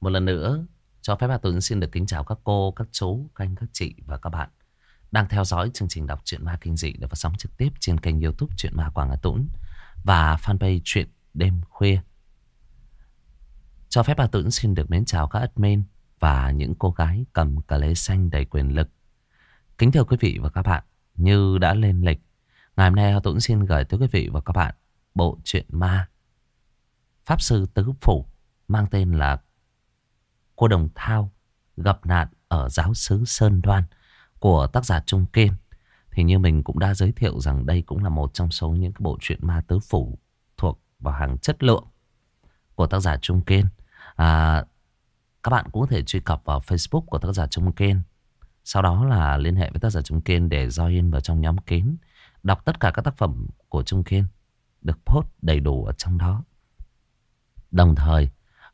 Một lần nữa, cho phép Hà Tuấn xin được kính chào các cô, các chú, các anh, các chị và các bạn đang theo dõi chương trình đọc truyện ma kinh dị được phát sóng trực tiếp trên kênh youtube Truyện Ma Quảng Hà Tuấn và fanpage Truyện Đêm Khuya. Cho phép Hà Tuấn xin được mến chào các admin và những cô gái cầm cà lê xanh đầy quyền lực. Kính thưa quý vị và các bạn, như đã lên lịch, ngày hôm nay Hà Tuấn xin gửi tới quý vị và các bạn bộ truyện ma Pháp Sư Tứ Phủ mang tên là Cô Đồng Thao gặp nạn ở giáo xứ Sơn Đoan của tác giả Trung Kiên. Thì như mình cũng đã giới thiệu rằng đây cũng là một trong số những cái bộ truyện ma tứ phủ thuộc vào hàng chất lượng của tác giả Trung Kiên. À, các bạn cũng có thể truy cập vào Facebook của tác giả Trung Kiên. Sau đó là liên hệ với tác giả Trung Kiên để join vào trong nhóm kín. Đọc tất cả các tác phẩm của Trung Kiên được post đầy đủ ở trong đó. Đồng thời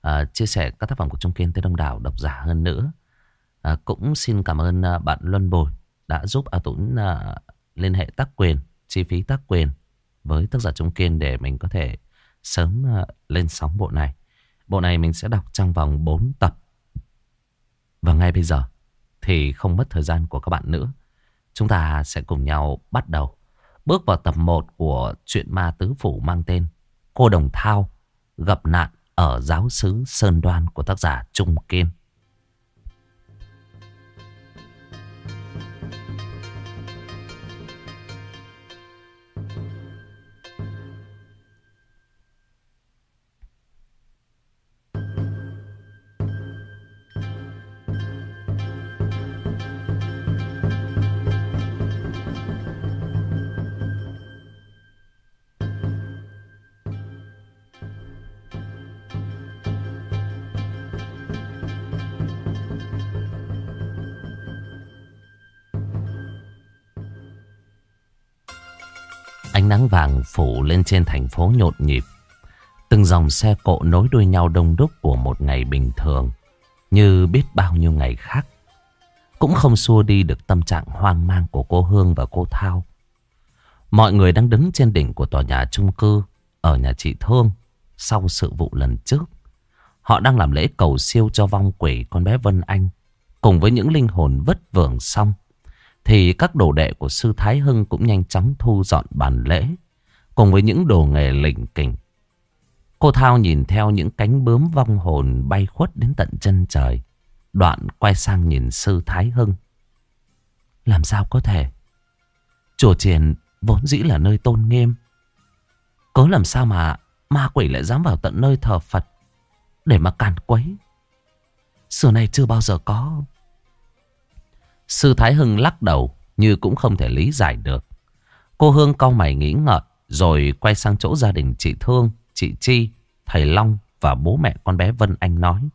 à, chia sẻ các tác phẩm của Trung Kiên tới đông đảo độc giả hơn nữa. À, cũng xin cảm ơn à, bạn Luân Bồi đã giúp A Tuấn à, liên hệ tác quyền, chi phí tác quyền với tác giả Trung Kiên để mình có thể sớm à, lên sóng bộ này. Bộ này mình sẽ đọc trong vòng 4 tập. Và ngay bây giờ thì không mất thời gian của các bạn nữa. Chúng ta sẽ cùng nhau bắt đầu bước vào tập 1 của truyện ma tứ phủ mang tên Cô Đồng Thao gặp nạn ở giáo xứ Sơn Đoan của tác giả Trung Kiên. Vàng phủ lên trên thành phố nhộn nhịp. Từng dòng xe cộ nối đuôi nhau đông đúc của một ngày bình thường. Như biết bao nhiêu ngày khác. Cũng không xua đi được tâm trạng hoang mang của cô Hương và cô Thao. Mọi người đang đứng trên đỉnh của tòa nhà chung cư ở nhà chị Thương sau sự vụ lần trước. Họ đang làm lễ cầu siêu cho vong quỷ con bé Vân Anh cùng với những linh hồn vất vưởng xong thì các đồ đệ của sư Thái Hưng cũng nhanh chóng thu dọn bàn lễ, cùng với những đồ nghề lỉnh kỉnh. Cô Thao nhìn theo những cánh bướm vong hồn bay khuất đến tận chân trời, đoạn quay sang nhìn sư Thái Hưng. Làm sao có thể? Chùa triền vốn dĩ là nơi tôn nghiêm. Cớ làm sao mà ma quỷ lại dám vào tận nơi thờ Phật để mà càn quấy? Xưa này chưa bao giờ có. Sư Thái Hưng lắc đầu như cũng không thể lý giải được. Cô Hương cau mày nghĩ ngợi rồi quay sang chỗ gia đình chị Thương, chị Chi, thầy Long và bố mẹ con bé Vân Anh nói.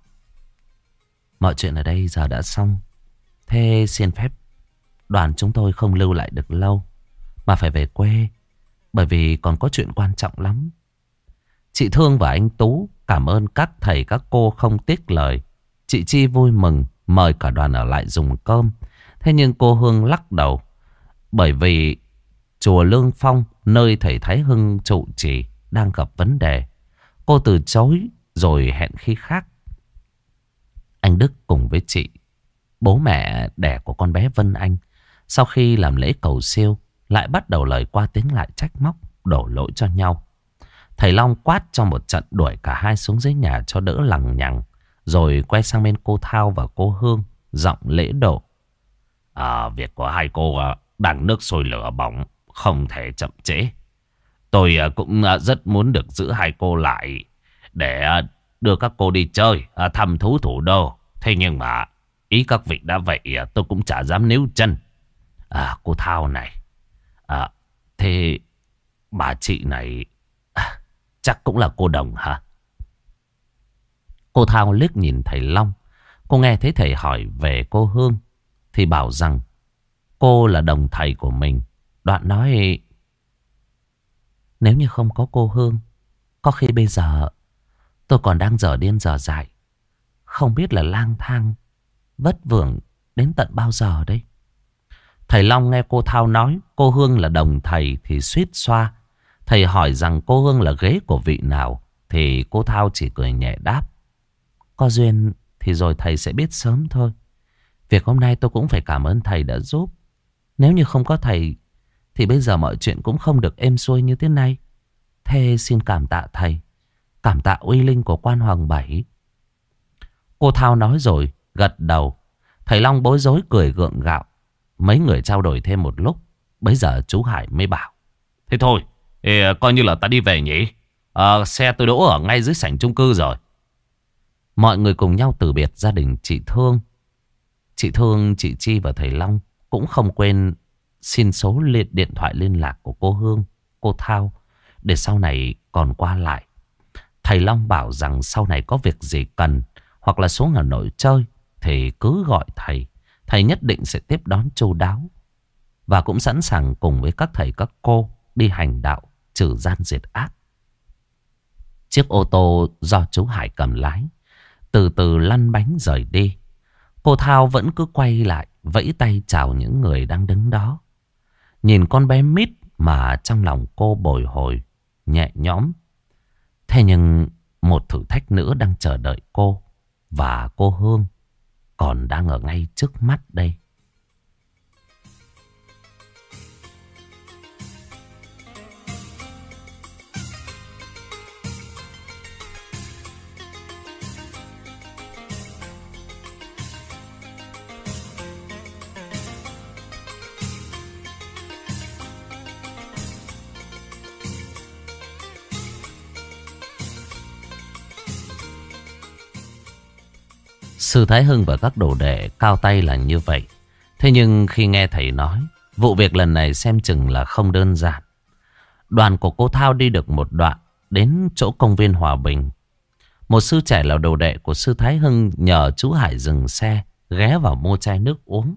Mọi chuyện ở đây giờ đã xong. Thế xin phép đoàn chúng tôi không lưu lại được lâu mà phải về quê bởi vì còn có chuyện quan trọng lắm. Chị Thương và anh Tú cảm ơn các thầy các cô không tiếc lời. Chị Chi vui mừng mời cả đoàn ở lại dùng cơm. Thế nhưng cô Hương lắc đầu. Bởi vì chùa Lương Phong, nơi thầy Thái Hưng trụ trì, đang gặp vấn đề. Cô từ chối rồi hẹn khi khác. Anh Đức cùng với chị, bố mẹ đẻ của con bé Vân Anh, sau khi làm lễ cầu siêu, lại bắt đầu lời qua tiếng lại trách móc, đổ lỗi cho nhau. Thầy Long quát cho một trận đuổi cả hai xuống dưới nhà cho đỡ lằng nhằng. Rồi quay sang bên cô Thao và cô Hương, giọng lễ độ. À, việc của hai cô à, đang nước sôi lửa bỏng, không thể chậm trễ. Tôi à, cũng à, rất muốn được giữ hai cô lại để à, đưa các cô đi chơi, thăm thú thủ đô. Thế nhưng mà ý các vị đã vậy tôi cũng chả dám níu chân. À, cô Thao này. À, thế bà chị này chắc cũng là cô Đồng hả? Cô Thao liếc nhìn thầy Long. Cô nghe thấy thầy hỏi về cô Hương. Thì bảo rằng cô là đồng thầy của mình. Đoạn nói, nếu như không có cô Hương. Có khi bây giờ tôi còn đang dở điên dở dại. Không biết là lang thang, vất vưởng đến tận bao giờ đây. Thầy Long nghe cô Thao nói, cô Hương là đồng thầy thì suýt xoa. Thầy hỏi rằng cô Hương là ghế của vị nào, thì cô Thao chỉ cười nhẹ đáp. Có duyên thì rồi thầy sẽ biết sớm thôi. Việc hôm nay tôi cũng phải cảm ơn thầy đã giúp. Nếu như không có thầy thì bây giờ mọi chuyện cũng không được êm xuôi như thế này. Thế xin cảm tạ thầy. Cảm tạ uy linh của quan hoàng bảy. Cô Thao nói rồi, gật đầu. Thầy Long bối rối cười gượng gạo. Mấy người trao đổi thêm một lúc. Bây giờ chú Hải mới bảo. Thế thôi, thì coi như là ta đi về nhỉ. À, xe tôi đỗ ở ngay dưới sảnh chung cư rồi. Mọi người cùng nhau từ biệt gia đình chị Thương. Chị Thương, chị Chi và thầy Long cũng không quên xin số liệt điện thoại liên lạc của cô Hương, cô Thao để sau này còn qua lại. Thầy Long bảo rằng sau này có việc gì cần hoặc là xuống Hà Nội chơi thì cứ gọi thầy. Thầy nhất định sẽ tiếp đón chu đáo và cũng sẵn sàng cùng với các thầy các cô đi hành đạo trừ gian diệt ác. Chiếc ô tô do chú Hải cầm lái từ từ lăn bánh rời đi. Cô Thao vẫn cứ quay lại vẫy tay chào những người đang đứng đó. Nhìn con bé mít mà trong lòng cô bồi hồi, nhẹ nhõm. Thế nhưng một thử thách nữa đang chờ đợi cô và cô Hương còn đang ở ngay trước mắt đây. Sư Thái Hưng và các đồ đệ cao tay là như vậy. Thế nhưng khi nghe thầy nói, vụ việc lần này xem chừng là không đơn giản. Đoàn của cô Thao đi được một đoạn đến chỗ công viên Hòa Bình. Một sư trẻ là đồ đệ của sư Thái Hưng nhờ chú Hải dừng xe, ghé vào mua chai nước uống.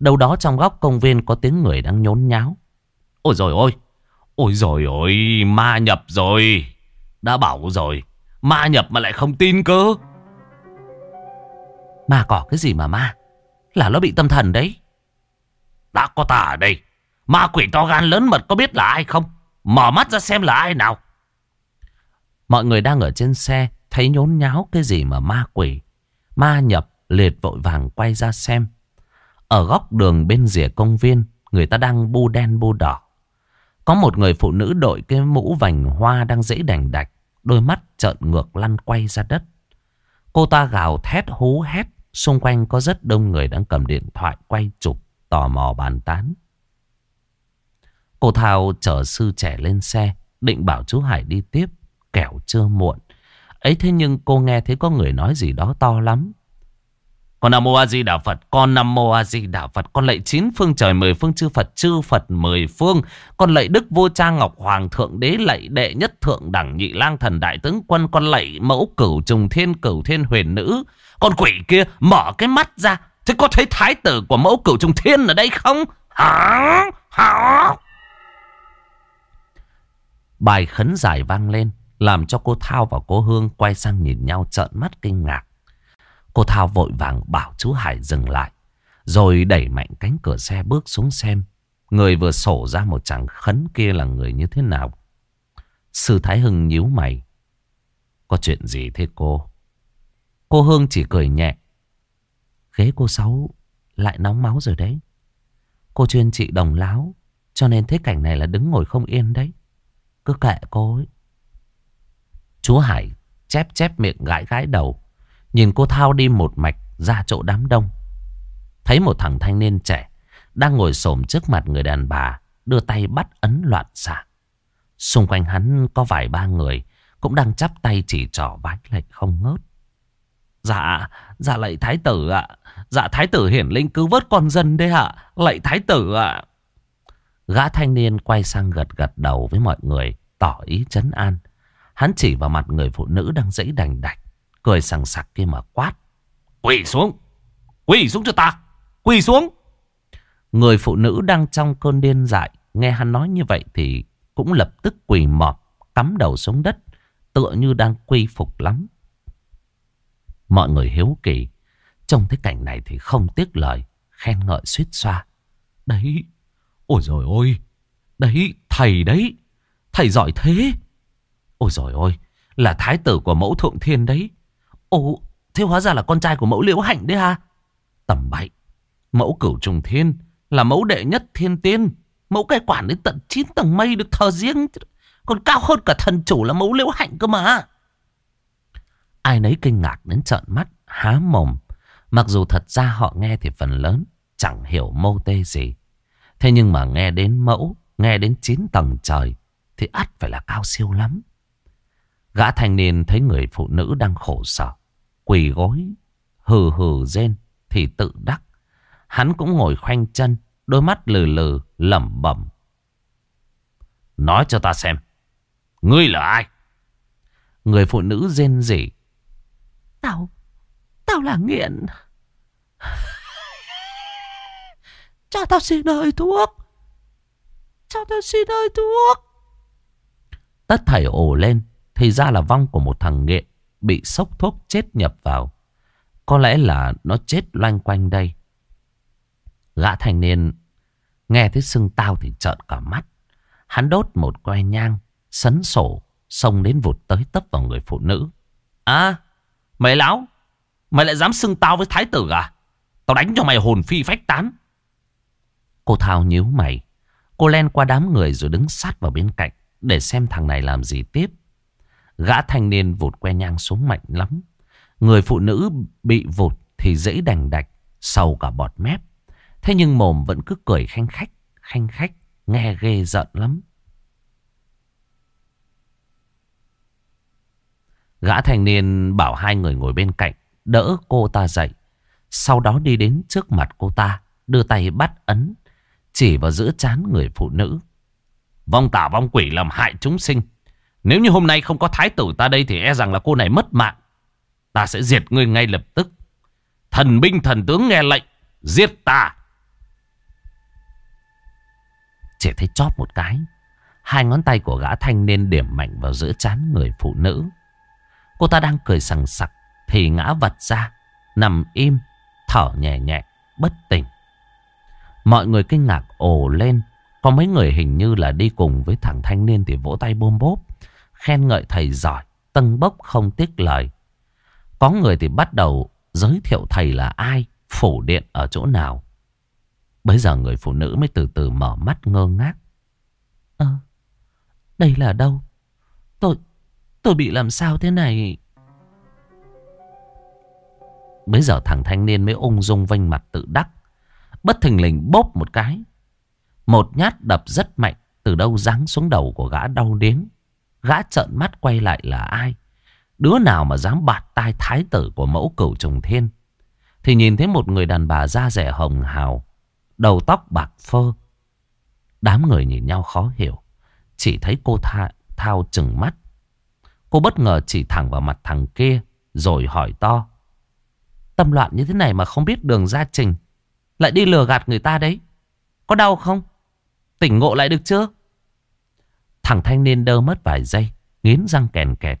Đâu đó trong góc công viên có tiếng người đang nhốn nháo. Ôi rồi ôi, ôi rồi ôi, ma nhập rồi. Đã bảo rồi, ma nhập mà lại không tin cơ. Ma cỏ cái gì mà ma? Là nó bị tâm thần đấy. Đã có ta ở đây. Ma quỷ to gan lớn mật có biết là ai không? Mở mắt ra xem là ai nào. Mọi người đang ở trên xe, Thấy nhốn nháo cái gì mà ma quỷ. Ma nhập liệt vội vàng quay ra xem. Ở góc đường bên rìa công viên, Người ta đang bu đen bu đỏ. Có một người phụ nữ đội cái mũ vành hoa đang dễ đành đạch, Đôi mắt trợn ngược lăn quay ra đất. Cô ta gào thét hú hét. Xung quanh có rất đông người đang cầm điện thoại quay chụp, tò mò bàn tán. Cô Thao chở sư trẻ lên xe, định bảo chú Hải đi tiếp, kẻo chưa muộn. Ấy thế nhưng cô nghe thấy có người nói gì đó to lắm. Con Nam Mô A Di Đà Phật, con Nam Mô A Di Đà Phật, con lạy chín phương trời mười phương chư Phật, chư Phật mười phương, con lạy Đức Vô Cha Ngọc Hoàng Thượng Đế, lạy đệ nhất thượng đẳng nhị lang thần đại tướng quân, con lạy mẫu cửu trùng thiên cửu thiên huyền nữ, con quỷ kia mở cái mắt ra. Thế có thấy thái tử của mẫu cửu trùng thiên ở đây không? Hả? Hả? Bài khấn dài vang lên. Làm cho cô Thao và cô Hương quay sang nhìn nhau trợn mắt kinh ngạc. Cô Thao vội vàng bảo chú Hải dừng lại. Rồi đẩy mạnh cánh cửa xe bước xuống xem. Người vừa sổ ra một chàng khấn kia là người như thế nào. Sư Thái Hưng nhíu mày. Có chuyện gì thế cô? Cô Hương chỉ cười nhẹ. Ghế cô Sáu lại nóng máu rồi đấy. Cô chuyên trị đồng láo. Cho nên thế cảnh này là đứng ngồi không yên đấy. Cứ kệ cô ấy. Chú Hải chép chép miệng gãi gãi đầu. Nhìn cô Thao đi một mạch ra chỗ đám đông. Thấy một thằng thanh niên trẻ đang ngồi xổm trước mặt người đàn bà. Đưa tay bắt ấn loạn xạ. Xung quanh hắn có vài ba người cũng đang chắp tay chỉ trỏ vái lệch không ngớt. Dạ, dạ lạy thái tử ạ. Dạ thái tử hiển linh cứu vớt con dân đấy ạ. Lạy thái tử ạ. Gã thanh niên quay sang gật gật đầu với mọi người, tỏ ý chấn an. Hắn chỉ vào mặt người phụ nữ đang dãy đành đạch, cười sằng sặc kia mà quát. Quỳ xuống, quỳ xuống cho ta, quỳ xuống. Người phụ nữ đang trong cơn điên dại, nghe hắn nói như vậy thì cũng lập tức quỳ mọp, cắm đầu xuống đất, tựa như đang quy phục lắm. Mọi người hiếu kỳ. Trong thế cảnh này thì không tiếc lời. Khen ngợi suýt xoa. Đấy. Ôi rồi ôi. Đấy. Thầy đấy. Thầy giỏi thế. Ôi rồi ôi. Là thái tử của mẫu thượng thiên đấy. Ồ. Thế hóa ra là con trai của mẫu liễu hạnh đấy ha Tầm bậy, Mẫu cửu trùng thiên Là mẫu đệ nhất thiên tiên Mẫu cai quản đến tận 9 tầng mây được thờ riêng Còn cao hơn cả thần chủ là mẫu liễu hạnh cơ mà Ai nấy kinh ngạc đến trợn mắt, Há mồm. Mặc dù thật ra họ nghe thì phần lớn Chẳng hiểu mô tê gì. Thế nhưng mà nghe đến mẫu, Nghe đến chín tầng trời Thì ắt phải là cao siêu lắm. Gã thanh niên thấy người phụ nữ đang khổ sở, Quỳ gối, Hừ hừ rên Thì tự đắc. Hắn cũng ngồi khoanh chân, Đôi mắt lừ lừ, lẩm bẩm. Nói cho ta xem, Ngươi là ai? Người phụ nữ rên rỉ Tao Tao là nghiện. Cho tao xin hơi thuốc. Cho tao xin hơi thuốc. Tất thảy ồ lên, Thì ra là vong của một thằng nghiện Bị sốc thuốc chết nhập vào. Có lẽ là nó chết loanh quanh đây. Gã thanh niên Nghe thấy sưng tao thì trợn cả mắt. Hắn đốt một que nhang, Sấn sổ, Xông đến vụt tới tấp vào người phụ nữ. À mày lão Mày lại dám xưng tao với thái tử à? Tao đánh cho mày hồn phi phách tán. Cô Thao nhíu mày. Cô len qua đám người rồi đứng sát vào bên cạnh Để xem thằng này làm gì tiếp. Gã thanh niên vụt que nhang xuống mạnh lắm. Người phụ nữ bị vụt thì dễ đành đạch, Sầu cả bọt mép. Thế nhưng mồm vẫn cứ cười khanh khách Khanh khách, Nghe ghê giận lắm. Gã thanh niên bảo hai người ngồi bên cạnh, Đỡ cô ta dậy. Sau đó đi đến trước mặt cô ta, Đưa tay bắt ấn, Chỉ vào giữa chán người phụ nữ. Vong tả vong quỷ làm hại chúng sinh. Nếu như hôm nay không có thái tử ta đây Thì e rằng là cô này mất mạng. Ta sẽ diệt ngươi ngay lập tức. Thần binh thần tướng nghe lệnh, Giết ta. Chỉ thấy chóp một cái, Hai ngón tay của gã thanh niên điểm mạnh vào giữa chán người phụ nữ. Cô ta đang cười sằng sặc, Thì ngã vật ra, Nằm im, Thở nhẹ nhẹ, Bất tỉnh. Mọi người kinh ngạc ồ lên. Có mấy người hình như là đi cùng với thằng thanh niên Thì vỗ tay bôm bốp, Khen ngợi thầy giỏi Tân bốc không tiếc lời. Có người thì bắt đầu giới thiệu thầy là ai, Phủ điện ở chỗ nào. Bây giờ người phụ nữ mới từ từ mở mắt ngơ ngác. Ơ, Đây là đâu? Tôi Tôi bị làm sao thế này? Bây giờ thằng thanh niên mới ung dung vênh mặt tự đắc Bất thình lình bóp một cái. Một nhát đập rất mạnh Từ đâu giáng xuống đầu của gã đau điếng Gã trợn mắt quay lại là ai? Đứa nào mà dám bạt tai thái tử của mẫu cửu trùng thiên? Thì nhìn thấy một người đàn bà da rẻ hồng hào Đầu tóc bạc phơ. Đám người nhìn nhau khó hiểu Chỉ thấy cô tha, thao chừng mắt. Cô bất ngờ chỉ thẳng vào mặt thằng kia, Rồi hỏi to. Tâm loạn như thế này mà không biết đường ra trình, Lại đi lừa gạt người ta đấy. Có đau không? Tỉnh ngộ lại được chưa? Thằng thanh niên đơ mất vài giây, Nghiến răng kèn kẹt.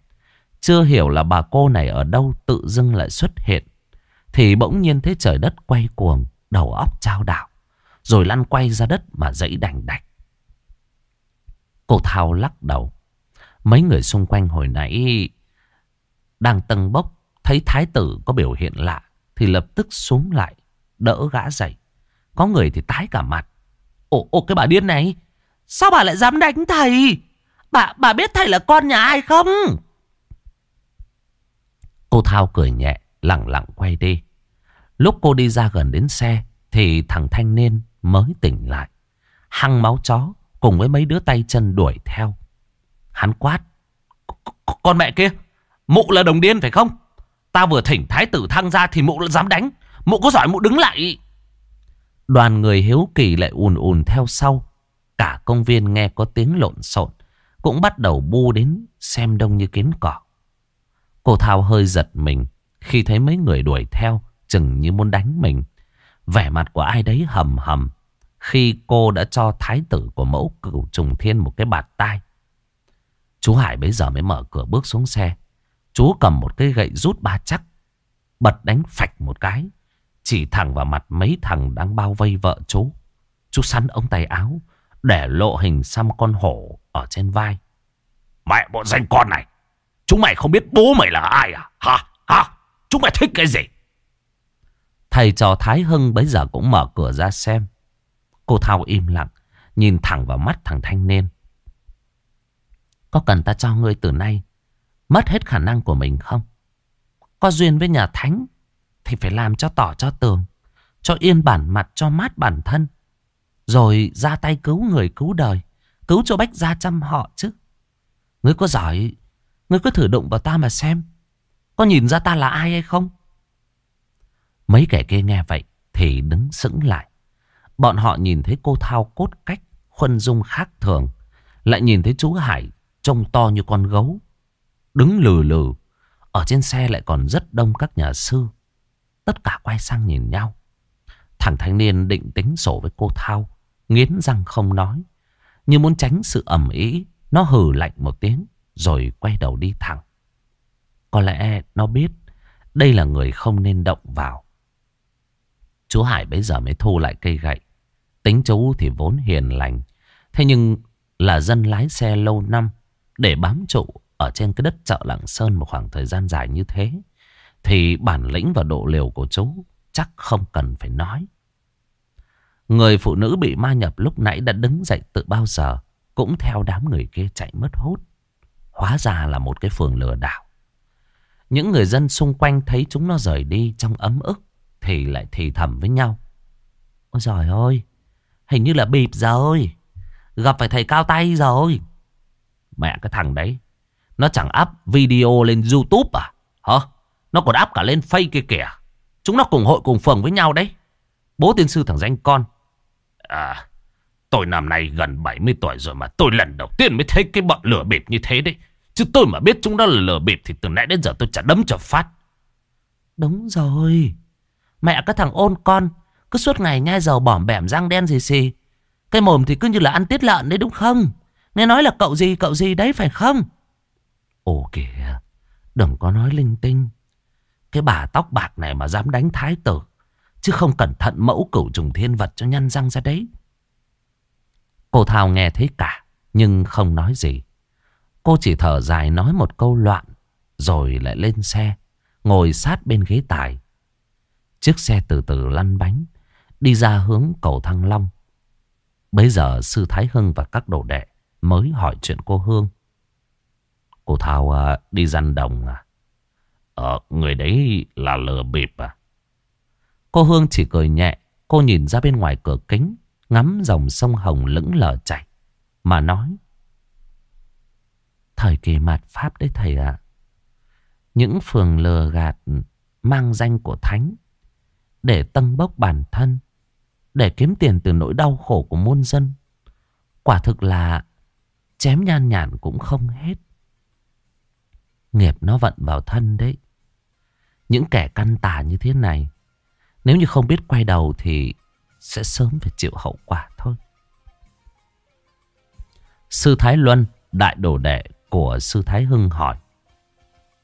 Chưa hiểu là bà cô này ở đâu tự dưng lại xuất hiện. Thì bỗng nhiên thấy trời đất quay cuồng, Đầu óc trao đảo, Rồi lăn quay ra đất mà dãy đành đạch. Cô Thao lắc đầu. Mấy người xung quanh hồi nãy đang tầng bốc, thấy thái tử có biểu hiện lạ thì lập tức xuống lại, đỡ gã dậy. Có người thì tái cả mặt. Ồ, ồ cái bà điên này, sao bà lại dám đánh thầy? Bà, bà biết thầy là con nhà ai không? Cô Thao cười nhẹ, lặng lặng quay đi. Lúc cô đi ra gần đến xe thì thằng thanh niên mới tỉnh lại. Hăng máu chó cùng với mấy đứa tay chân đuổi theo. Hắn quát. Con mẹ kia, mụ là đồng điên phải không? Ta vừa thỉnh thái tử thăng ra thì mụ dám đánh. Mụ có giỏi mụ đứng lại. Đoàn người hiếu kỳ lại ùn ùn theo sau. Cả công viên nghe có tiếng lộn xộn. Cũng bắt đầu bu đến xem đông như kiến cỏ. Cô Thao hơi giật mình khi thấy mấy người đuổi theo chừng như muốn đánh mình. Vẻ mặt của ai đấy hầm hầm khi cô đã cho thái tử của mẫu cửu trùng thiên một cái bạt tai. Chú Hải bấy giờ mới mở cửa bước xuống xe. Chú cầm một cây gậy rút ba chắc. Bật đánh phạch một cái. Chỉ thẳng vào mặt mấy thằng đang bao vây vợ chú. Chú sắn ống tay áo. Để lộ hình xăm con hổ ở trên vai. Mẹ bọn danh con này. Chúng mày không biết bố mày là ai à? Hả? Hả? Chúng mày thích cái gì? Thầy trò Thái Hưng bấy giờ cũng mở cửa ra xem. Cô Thao im lặng, nhìn thẳng vào mắt thằng thanh niên. Có cần ta cho ngươi từ nay mất hết khả năng của mình không? Có duyên với nhà thánh thì phải làm cho tỏ cho tường, cho yên bản mặt, cho mát bản thân. Rồi ra tay cứu người cứu đời, cứu cho bách gia chăm họ chứ. Ngươi có giỏi, ngươi cứ thử đụng vào ta mà xem. Có nhìn ra ta là ai hay không? Mấy kẻ kia nghe vậy thì đứng sững lại. Bọn họ nhìn thấy cô Thao cốt cách, khuân dung khác thường. Lại nhìn thấy chú Hải trông to như con gấu. Đứng lừ lừ. Ở trên xe lại còn rất đông các nhà sư. Tất cả quay sang nhìn nhau. Thằng thanh niên định tính sổ với cô Thao. Nghiến răng không nói. Như muốn tránh sự ẩm ý. Nó hừ lạnh một tiếng. Rồi quay đầu đi thẳng. Có lẽ nó biết đây là người không nên động vào. Chú Hải bây giờ mới thu lại cây gậy. Tính chú thì vốn hiền lành. Thế nhưng là dân lái xe lâu năm để bám trụ ở trên cái đất chợ Lạng Sơn một khoảng thời gian dài như thế. Thì bản lĩnh và độ liều của chú chắc không cần phải nói. Người phụ nữ bị ma nhập lúc nãy đã đứng dậy từ bao giờ. Cũng theo đám người kia chạy mất hút. Hóa ra là một cái phường lừa đảo. Những người dân xung quanh thấy chúng nó rời đi trong ấm ức. Thì lại thì thầm với nhau. Ôi giời ơi. Hình như là bịp rồi. Gặp phải thầy cao tay rồi. Mẹ cái thằng đấy. Nó chẳng up video lên Youtube à? Hả? Nó còn up cả lên Facebook kia kìa. Chúng nó cùng hội cùng phường với nhau đấy. Bố tiên sư thằng danh con. À, tôi năm nay gần 70 tuổi rồi mà tôi lần đầu tiên mới thấy cái bọn lửa bịp như thế đấy. Chứ tôi mà biết chúng nó là lửa bịp thì từ nãy đến giờ tôi chả đấm cho phát. Đúng rồi. Mẹ cái thằng ôn con cứ suốt ngày nhai dầu bỏm bẻm răng đen gì xì. Cái mồm thì cứ như là ăn tiết lợn đấy đúng không? Nghe nói là cậu gì cậu gì đấy phải không? Ồ kìa, đừng có nói linh tinh. Cái bà tóc bạc này mà dám đánh thái tử. Chứ không cẩn thận mẫu cửu trùng thiên vật cho nhăn răng ra đấy. Cô Thao nghe thấy cả, nhưng không nói gì. Cô chỉ thở dài nói một câu loạn, rồi lại lên xe, ngồi sát bên ghế tài. Chiếc xe từ từ lăn bánh, đi ra hướng cầu Thăng Long. Bây giờ sư Thái Hưng và các đồ đệ mới hỏi chuyện cô Hương. Cô Thảo à, đi răn đồng à? Ờ, người đấy là lừa bịp à? Cô Hương chỉ cười nhẹ, cô nhìn ra bên ngoài cửa kính, ngắm dòng sông Hồng lững lờ chảy, mà nói. Thời kỳ mạt Pháp đấy thầy ạ. Những phường lừa gạt mang danh của Thánh để tăng bốc bản thân, để kiếm tiền từ nỗi đau khổ của muôn dân. Quả thực là chém nhan nhản cũng không hết. Nghiệp nó vận vào thân đấy. Những kẻ căn tà như thế này, nếu như không biết quay đầu thì sẽ sớm phải chịu hậu quả thôi. Sư Thái Luân, đại đồ đệ của Sư Thái Hưng hỏi.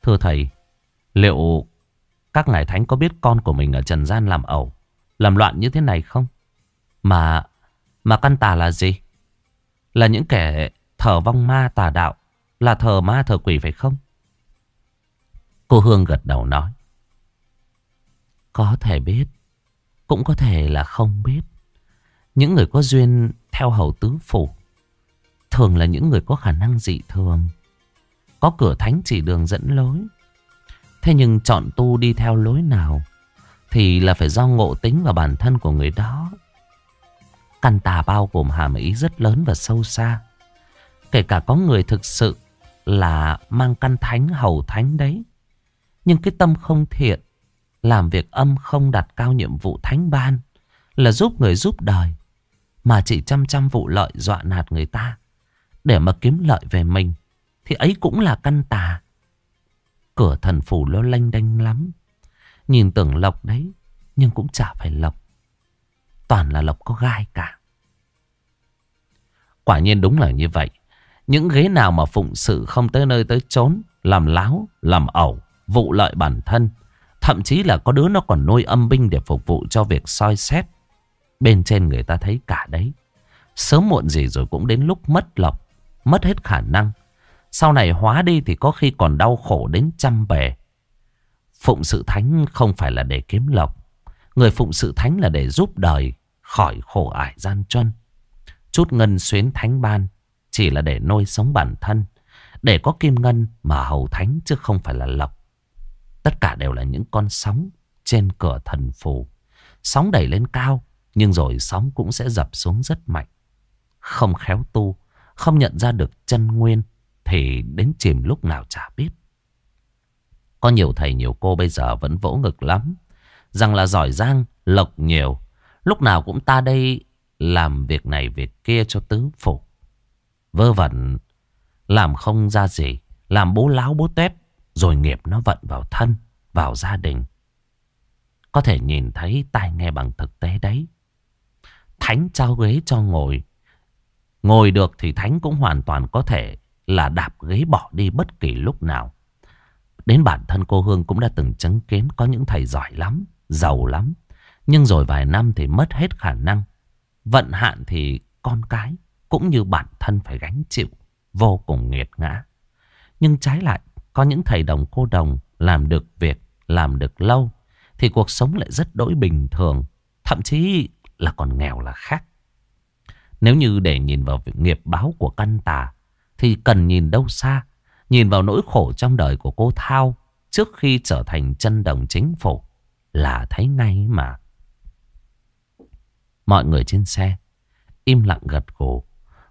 Thưa thầy, liệu các ngài thánh có biết con của mình ở Trần gian làm ẩu, làm loạn như thế này không? Mà, mà căn tà là gì? Là những kẻ thờ vong ma tà đạo, là thờ ma thờ quỷ phải không? Cô Hương gật đầu nói. Có thể biết, cũng có thể là không biết. Những người có duyên theo hầu tứ phủ, thường là những người có khả năng dị thường. Có cửa thánh chỉ đường dẫn lối. Thế nhưng chọn tu đi theo lối nào thì là phải do ngộ tính và bản thân của người đó. Căn tà bao gồm hàm ý rất lớn và sâu xa. Kể cả có người thực sự là mang căn thánh hầu thánh đấy. Nhưng cái tâm không thiện, làm việc âm không đặt cao nhiệm vụ thánh ban, là giúp người giúp đời, mà chỉ chăm chăm vụ lợi dọa nạt người ta, để mà kiếm lợi về mình, thì ấy cũng là căn tà. Cửa thần phủ nó lanh đanh lắm, nhìn tưởng lộc đấy, nhưng cũng chả phải lộc. Toàn là lộc có gai cả. Quả nhiên đúng là như vậy. Những ghế nào mà phụng sự không tới nơi tới chốn, làm láo, làm ẩu, vụ lợi bản thân. Thậm chí là có đứa nó còn nuôi âm binh để phục vụ cho việc soi xét. Bên trên người ta thấy cả đấy. Sớm muộn gì rồi cũng đến lúc mất lọc, mất hết khả năng. Sau này hóa đi thì có khi còn đau khổ đến trăm bề. Phụng sự thánh không phải là để kiếm lộc. Người phụng sự thánh là để giúp đời khỏi khổ ải gian truân. Chút ngân xuyến thánh ban chỉ là để nuôi sống bản thân. Để có kim ngân mà hầu thánh chứ không phải là lộc. Tất cả đều là những con sóng trên cửa thần phù. Sóng đẩy lên cao nhưng rồi sóng cũng sẽ dập xuống rất mạnh. Không khéo tu, không nhận ra được chân nguyên thì đến chìm lúc nào chả biết. Có nhiều thầy nhiều cô bây giờ vẫn vỗ ngực lắm. Rằng là giỏi giang, lộc nhiều. Lúc nào cũng ta đây làm việc này việc kia cho tứ phủ. Vơ vẩn, làm không ra gì. Làm bố láo bố tét. Rồi nghiệp nó vận vào thân, vào gia đình. Có thể nhìn thấy tai nghe bằng thực tế đấy. Thánh trao ghế cho ngồi. Ngồi được thì Thánh cũng hoàn toàn có thể là đạp ghế bỏ đi bất kỳ lúc nào. Đến bản thân cô Hương cũng đã từng chứng kiến có những thầy giỏi lắm, giàu lắm. Nhưng rồi vài năm thì mất hết khả năng. Vận hạn thì con cái cũng như bản thân phải gánh chịu, vô cùng nghiệt ngã. Nhưng trái lại, có những thầy đồng cô đồng làm được việc, làm được lâu, thì cuộc sống lại rất đỗi bình thường, thậm chí là còn nghèo là khác. Nếu như để nhìn vào việc nghiệp báo của căn tà, thì cần nhìn đâu xa, nhìn vào nỗi khổ trong đời của cô Thao trước khi trở thành chân đồng chính phủ là thấy ngay mà. Mọi người trên xe im lặng gật gù.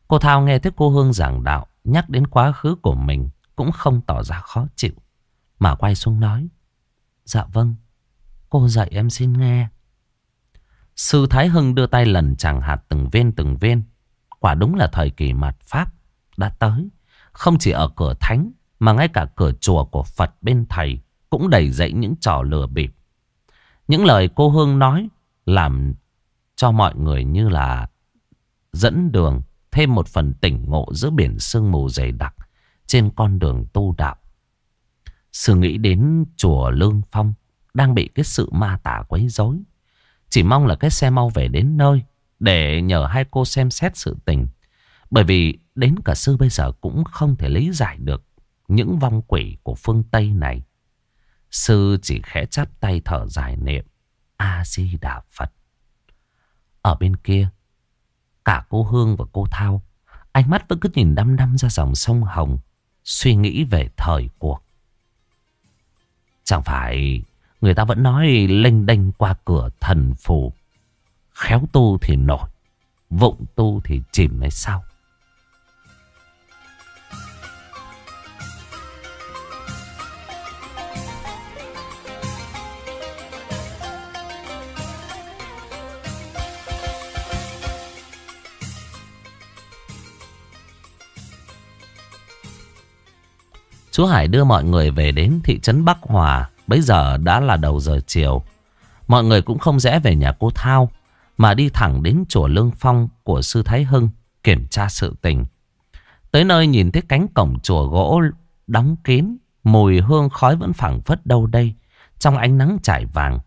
Cô Thao nghe thấy cô Hương giảng đạo nhắc đến quá khứ của mình cũng không tỏ ra khó chịu mà quay xuống nói. Dạ vâng, cô dạy em xin nghe. Sư Thái Hưng đưa tay lần chẳng hạt từng viên từng viên. Quả đúng là thời kỳ mạt Pháp đã tới. Không chỉ ở cửa thánh mà ngay cả cửa chùa của Phật bên thầy cũng đầy dậy những trò lừa bịp. Những lời cô Hương nói làm cho mọi người như là dẫn đường thêm một phần tỉnh ngộ giữa biển sương mù dày đặc trên con đường tu đạo. Sư nghĩ đến chùa Lương Phong đang bị cái sự ma tả quấy rối. Chỉ mong là cái xe mau về đến nơi để nhờ hai cô xem xét sự tình. Bởi vì đến cả sư bây giờ cũng không thể lý giải được những vong quỷ của phương Tây này. Sư chỉ khẽ chắp tay thở dài niệm A-di-đà Phật. Ở bên kia, cả cô Hương và cô Thao, ánh mắt vẫn cứ nhìn đăm đăm ra dòng sông Hồng, suy nghĩ về thời cuộc. Chẳng phải người ta vẫn nói lênh đênh qua cửa thần phù. Khéo tu thì nổi, vụng tu thì chìm hay sao? Chú Hải đưa mọi người về đến thị trấn Bắc Hòa. Bây giờ đã là đầu giờ chiều. Mọi người cũng không rẽ về nhà cô Thao. Mà đi thẳng đến chùa Lương Phong của Sư Thái Hưng. Kiểm tra sự tình. Tới nơi nhìn thấy cánh cổng chùa gỗ đóng kín. Mùi hương khói vẫn phảng phất đâu đây. Trong ánh nắng trải vàng.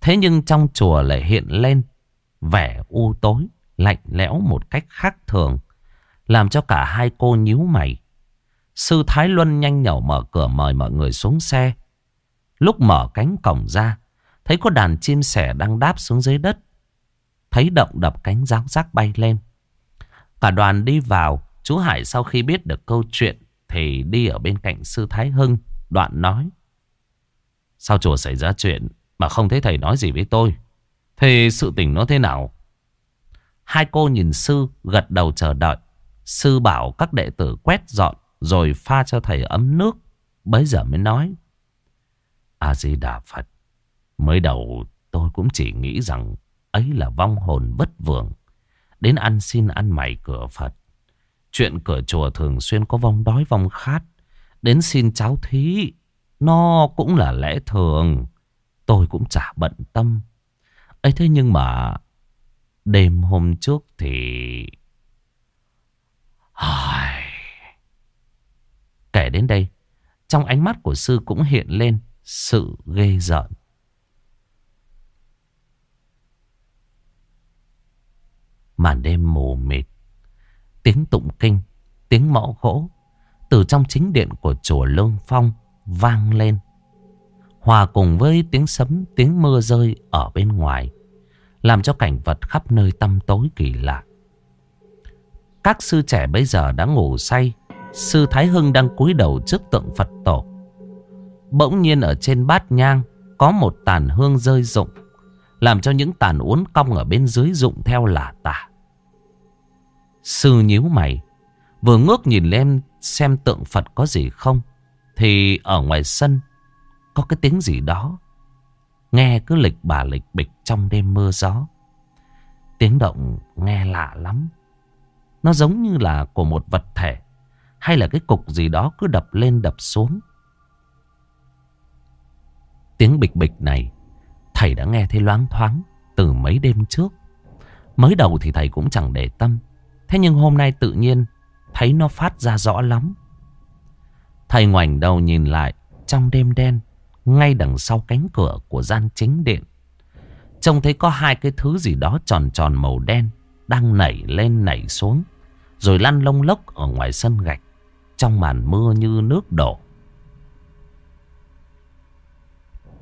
Thế nhưng trong chùa lại hiện lên vẻ u tối, lạnh lẽo một cách khác thường. Làm cho cả hai cô nhíu mày. Sư Thái Luân nhanh nhẩu mở cửa mời mọi người xuống xe. Lúc mở cánh cổng ra, thấy có đàn chim sẻ đang đáp xuống dưới đất. Thấy động đập cánh ráo rác bay lên. Cả đoàn đi vào, chú Hải sau khi biết được câu chuyện thì đi ở bên cạnh sư Thái Hưng, đoạn nói. Sao chùa xảy ra chuyện mà không thấy thầy nói gì với tôi? Thì sự tình nó thế nào? Hai cô nhìn sư gật đầu chờ đợi. Sư bảo các đệ tử quét dọn rồi pha cho thầy ấm nước Bấy giờ mới nói A-di-đà Phật Mới đầu tôi cũng chỉ nghĩ rằng Ấy là vong hồn bất vượng, Đến ăn xin ăn mày cửa Phật. Chuyện cửa chùa thường xuyên có vong đói vong khát. Đến xin cháu thí Nó cũng là lẽ thường. Tôi cũng chả bận tâm. Ấy thế nhưng mà Đêm hôm trước thì Ai... Kể đến đây, trong ánh mắt của sư cũng hiện lên sự ghê rợn. Màn đêm mù mịt, tiếng tụng kinh, tiếng mõ gỗ từ trong chính điện của chùa Lương Phong vang lên. Hòa cùng với tiếng sấm, tiếng mưa rơi ở bên ngoài. Làm cho cảnh vật khắp nơi tăm tối kỳ lạ. Các sư trẻ bây giờ đã ngủ say. Sư Thái Hưng đang cúi đầu trước tượng Phật tổ. Bỗng nhiên ở trên bát nhang có một tàn hương rơi rụng. Làm cho những tàn uốn cong ở bên dưới rụng theo lả tả. Sư nhíu mày. Vừa ngước nhìn lên xem tượng Phật có gì không. Thì ở ngoài sân có cái tiếng gì đó. Nghe cứ lịch bà lịch bịch trong đêm mưa gió. Tiếng động nghe lạ lắm. Nó giống như là của một vật thể. Hay là cái cục gì đó cứ đập lên đập xuống. Tiếng bịch bịch này, thầy đã nghe thấy loáng thoáng từ mấy đêm trước. Mới đầu thì thầy cũng chẳng để tâm. Thế nhưng hôm nay tự nhiên thấy nó phát ra rõ lắm. Thầy ngoảnh đầu nhìn lại, trong đêm đen, ngay đằng sau cánh cửa của gian chính điện. Trông thấy có hai cái thứ gì đó tròn tròn màu đen đang nảy lên nảy xuống. Rồi lăn lông lốc ở ngoài sân gạch trong màn mưa như nước đổ.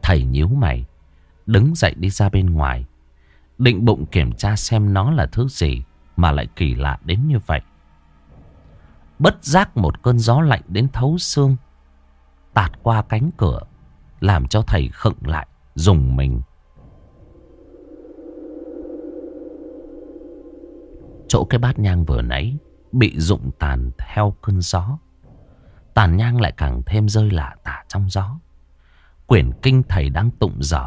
Thầy nhíu mày, đứng dậy đi ra bên ngoài. Định bụng kiểm tra xem nó là thứ gì mà lại kỳ lạ đến như vậy. Bất giác một cơn gió lạnh đến thấu xương tạt qua cánh cửa làm cho thầy khựng lại dùng mình. Chỗ cái bát nhang vừa nãy bị rụng tàn theo cơn gió. Tàn nhang lại càng thêm rơi lả tả trong gió. Quyển kinh thầy đang tụng dở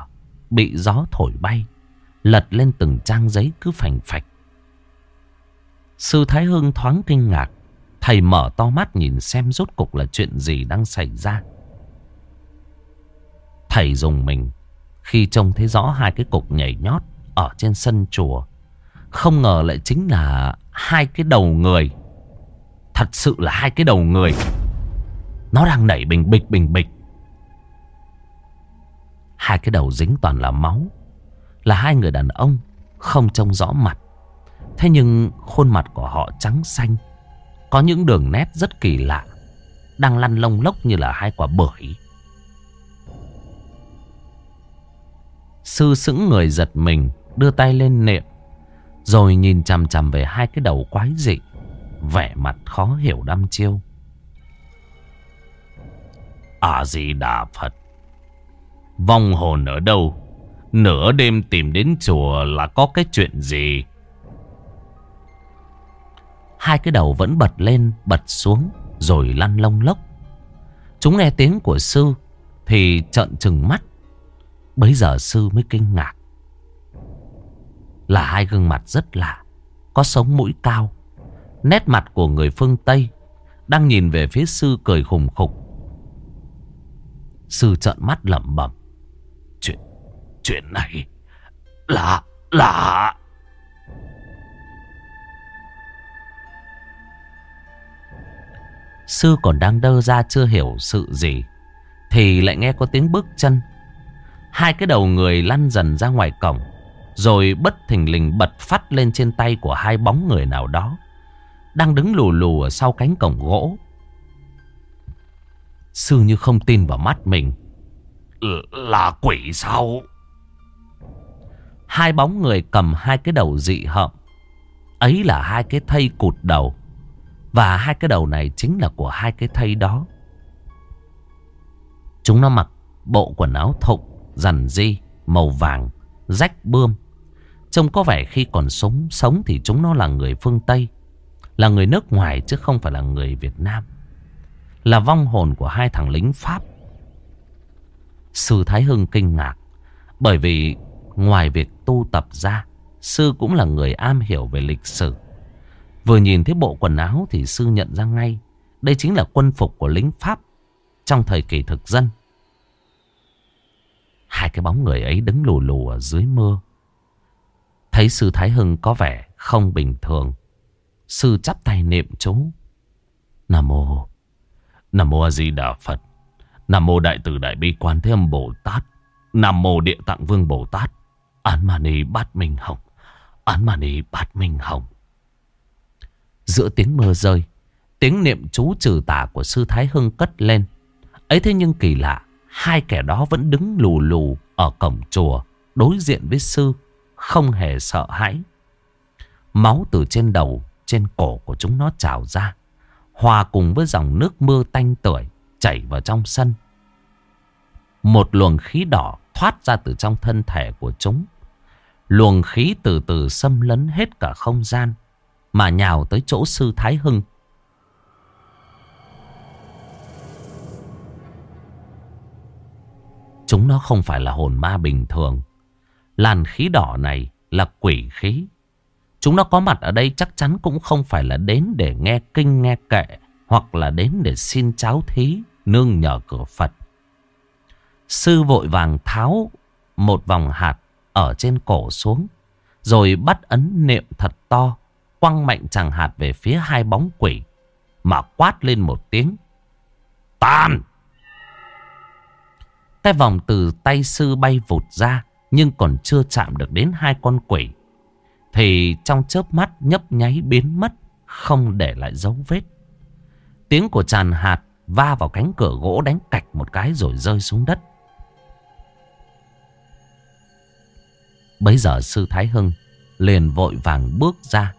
bị gió thổi bay, lật lên từng trang giấy cứ phành phạch. Sư Thái Hưng thoáng kinh ngạc, thầy mở to mắt nhìn xem rốt cục là chuyện gì đang xảy ra. Thầy dùng mình khi trông thấy rõ hai cái cục nhảy nhót ở trên sân chùa. Không ngờ lại chính là hai cái đầu người. Thật sự là hai cái đầu người. Nó đang nảy bình bịch bình bịch. Hai cái đầu dính toàn là máu. Là hai người đàn ông, không trông rõ mặt. Thế nhưng khuôn mặt của họ trắng xanh. Có những đường nét rất kỳ lạ. Đang lăn lông lốc như là hai quả bưởi. Sư sững người giật mình, Đưa tay lên niệm, Rồi nhìn chằm chằm về hai cái đầu quái dị, Vẻ mặt khó hiểu đăm chiêu A-di-đà Phật Vong hồn ở đâu Nửa đêm tìm đến chùa là có cái chuyện gì Hai cái đầu vẫn bật lên, Bật xuống, Rồi lăn lông lốc Chúng nghe tiếng của sư, Thì trợn trừng mắt Bấy giờ sư mới kinh ngạc. Là hai gương mặt rất lạ. Có sống mũi cao. Nét mặt của người phương Tây. Đang nhìn về phía sư cười khùng khục. Sư trợn mắt lẩm bẩm. Chuyện, chuyện này là, là... Sư còn đang đơ ra chưa hiểu sự gì Thì lại nghe có tiếng bước chân Hai cái đầu người lăn dần ra ngoài cổng. Rồi bất thình lình bật phát lên trên tay của hai bóng người nào đó. Đang đứng lù lù ở sau cánh cổng gỗ. Sư như không tin vào mắt mình. Là quỷ sao? Hai bóng người cầm hai cái đầu dị hợm. Ấy là hai cái thây cụt đầu. Và hai cái đầu này chính là của hai cái thây đó. Chúng nó mặc bộ quần áo thụng rằn di, màu vàng, rách bươm. Trông có vẻ khi còn sống sống thì chúng nó là người phương Tây. Là người nước ngoài chứ không phải là người Việt Nam. Là vong hồn của hai thằng lính Pháp. Sư Thái Hưng kinh ngạc. Bởi vì ngoài việc tu tập ra, sư cũng là người am hiểu về lịch sử. Vừa nhìn thấy bộ quần áo thì sư nhận ra ngay. Đây chính là quân phục của lính Pháp trong thời kỳ thực dân. Hai cái bóng người ấy đứng lù lù ở dưới mưa. Thấy sư Thái Hưng có vẻ không bình thường. Sư chắp tay niệm chú. Nam mô. Nam mô A Di Đà Phật. Nam mô Đại Từ Đại Bi Quan Thế Âm Bồ Tát. Nam mô Địa Tạng Vương Bồ Tát. Án Mani Bát Minh Hồng. Án Mani Bát Minh Hồng. Giữa tiếng mưa rơi, tiếng niệm chú trừ tà của sư Thái Hưng cất lên. Ấy thế nhưng kỳ lạ, Hai kẻ đó vẫn đứng lù lù ở cổng chùa đối diện với sư, không hề sợ hãi. Máu từ trên đầu, trên cổ của chúng nó trào ra, hòa cùng với dòng nước mưa tanh tưởi chảy vào trong sân. Một luồng khí đỏ thoát ra từ trong thân thể của chúng. Luồng khí từ từ xâm lấn hết cả không gian, mà nhào tới chỗ sư Thái Hưng. Chúng nó không phải là hồn ma bình thường. Làn khí đỏ này là quỷ khí. Chúng nó có mặt ở đây chắc chắn cũng không phải là đến để nghe kinh, nghe kệ, hoặc là đến để xin cháo thí, nương nhờ cửa Phật. Sư vội vàng tháo một vòng hạt ở trên cổ xuống, rồi bắt ấn niệm thật to, quăng mạnh chàng hạt về phía hai bóng quỷ, mà quát lên một tiếng. Tàn! Cái vòng từ tay sư bay vụt ra, nhưng còn chưa chạm được đến hai con quỷ. Thì trong chớp mắt nhấp nháy biến mất, không để lại dấu vết. Tiếng của tràn hạt va vào cánh cửa gỗ đánh cạch một cái rồi rơi xuống đất. Bấy giờ sư Thái Hưng liền vội vàng bước ra.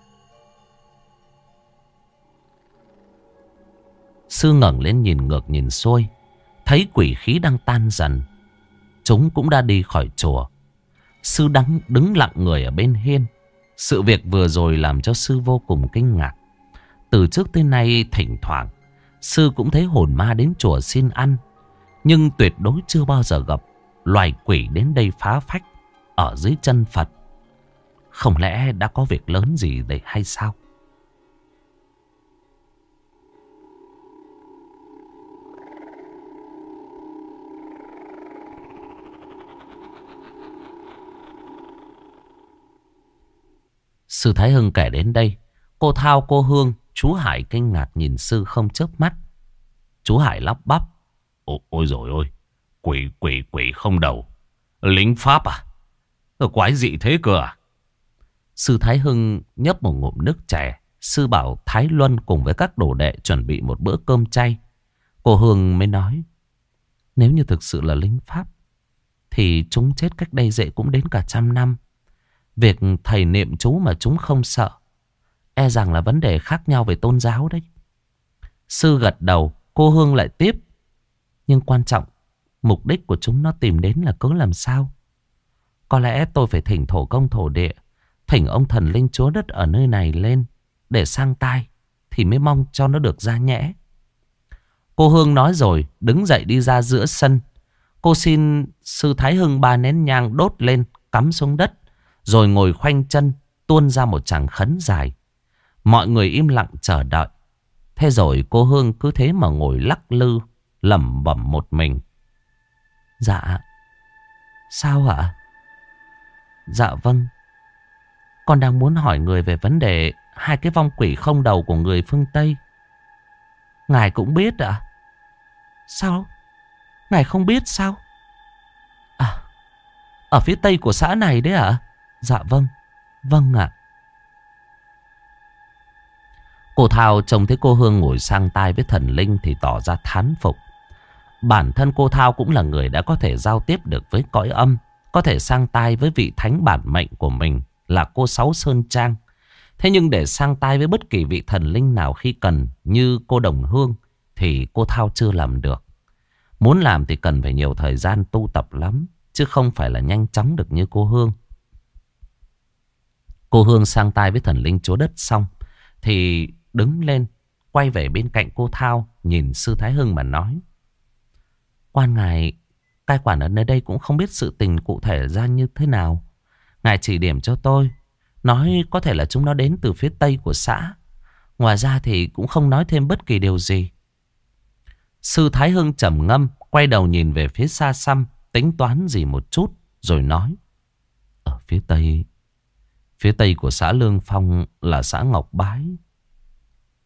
Sư ngẩng lên nhìn ngược nhìn xuôi. Thấy quỷ khí đang tan dần. Chúng cũng đã đi khỏi chùa. Sư đắng đứng lặng người ở bên hiên. Sự việc vừa rồi làm cho sư vô cùng kinh ngạc. Từ trước tới nay, thỉnh thoảng, Sư cũng thấy hồn ma đến chùa xin ăn, Nhưng tuyệt đối chưa bao giờ gặp Loài quỷ đến đây phá phách Ở dưới chân Phật Không lẽ đã có việc lớn gì để hay sao Sư Thái Hưng kể đến đây Cô Thao cô Hương Chú Hải kinh ngạc nhìn sư không chớp mắt. Chú Hải lắp bắp Ôi, ôi rồi ôi Quỷ quỷ quỷ không đầu. Lính Pháp à? Ờ, quái dị thế cơ à? Sư Thái Hưng nhấp một ngụm nước chè. Sư bảo Thái Luân cùng với các đồ đệ chuẩn bị một bữa cơm chay. Cô Hương mới nói Nếu như thực sự là lính Pháp Thì chúng chết cách đây dễ cũng đến cả trăm năm. Việc thầy niệm chú mà chúng không sợ E rằng là vấn đề khác nhau về tôn giáo đấy. Sư gật đầu, Cô Hương lại tiếp. Nhưng quan trọng, Mục đích của chúng nó tìm đến là cứ làm sao. Có lẽ tôi phải thỉnh thổ công thổ địa, Thỉnh ông thần linh chúa đất ở nơi này lên, Để sang tai, Thì mới mong cho nó được ra nhẽ. Cô Hương nói rồi, Đứng dậy đi ra giữa sân. Cô xin sư Thái Hưng ba nén nhang đốt lên, Cắm xuống đất. Rồi ngồi khoanh chân, Tuôn ra một chàng khấn dài. Mọi người im lặng chờ đợi. Thế rồi cô Hương cứ thế mà ngồi lắc lư, lẩm bẩm một mình. Dạ. Sao ạ? Dạ vâng. Con đang muốn hỏi người về vấn đề Hai cái vong quỷ không đầu của người phương Tây. Ngài cũng biết ạ. Sao? Ngài không biết sao? À Ở phía tây của xã này đấy ạ. Dạ vâng Vâng ạ Cô Thao trông thấy cô Hương ngồi sang tai với thần linh thì tỏ ra thán phục. Bản thân cô Thao cũng là người đã có thể giao tiếp được với cõi âm, có thể sang tai với vị thánh bản mệnh của mình là cô Sáu Sơn Trang. Thế nhưng để sang tai với bất kỳ vị thần linh nào khi cần như cô Đồng Hương thì cô Thao chưa làm được. Muốn làm thì cần phải nhiều thời gian tu tập lắm, chứ không phải là nhanh chóng được như cô Hương. Cô Hương sang tay với thần linh chúa đất xong thì đứng lên, quay về bên cạnh cô Thao, nhìn Sư Thái Hưng mà nói. Quan ngài, cai quản ở nơi đây cũng không biết sự tình cụ thể ra như thế nào. Ngài chỉ điểm cho tôi, nói có thể là chúng nó đến từ phía tây của xã. Ngoài ra thì cũng không nói thêm bất kỳ điều gì. Sư Thái Hưng trầm ngâm, quay đầu nhìn về phía xa xăm, tính toán gì một chút, rồi nói. Ở phía tây, phía tây của xã Lương Phong là xã Ngọc Bái.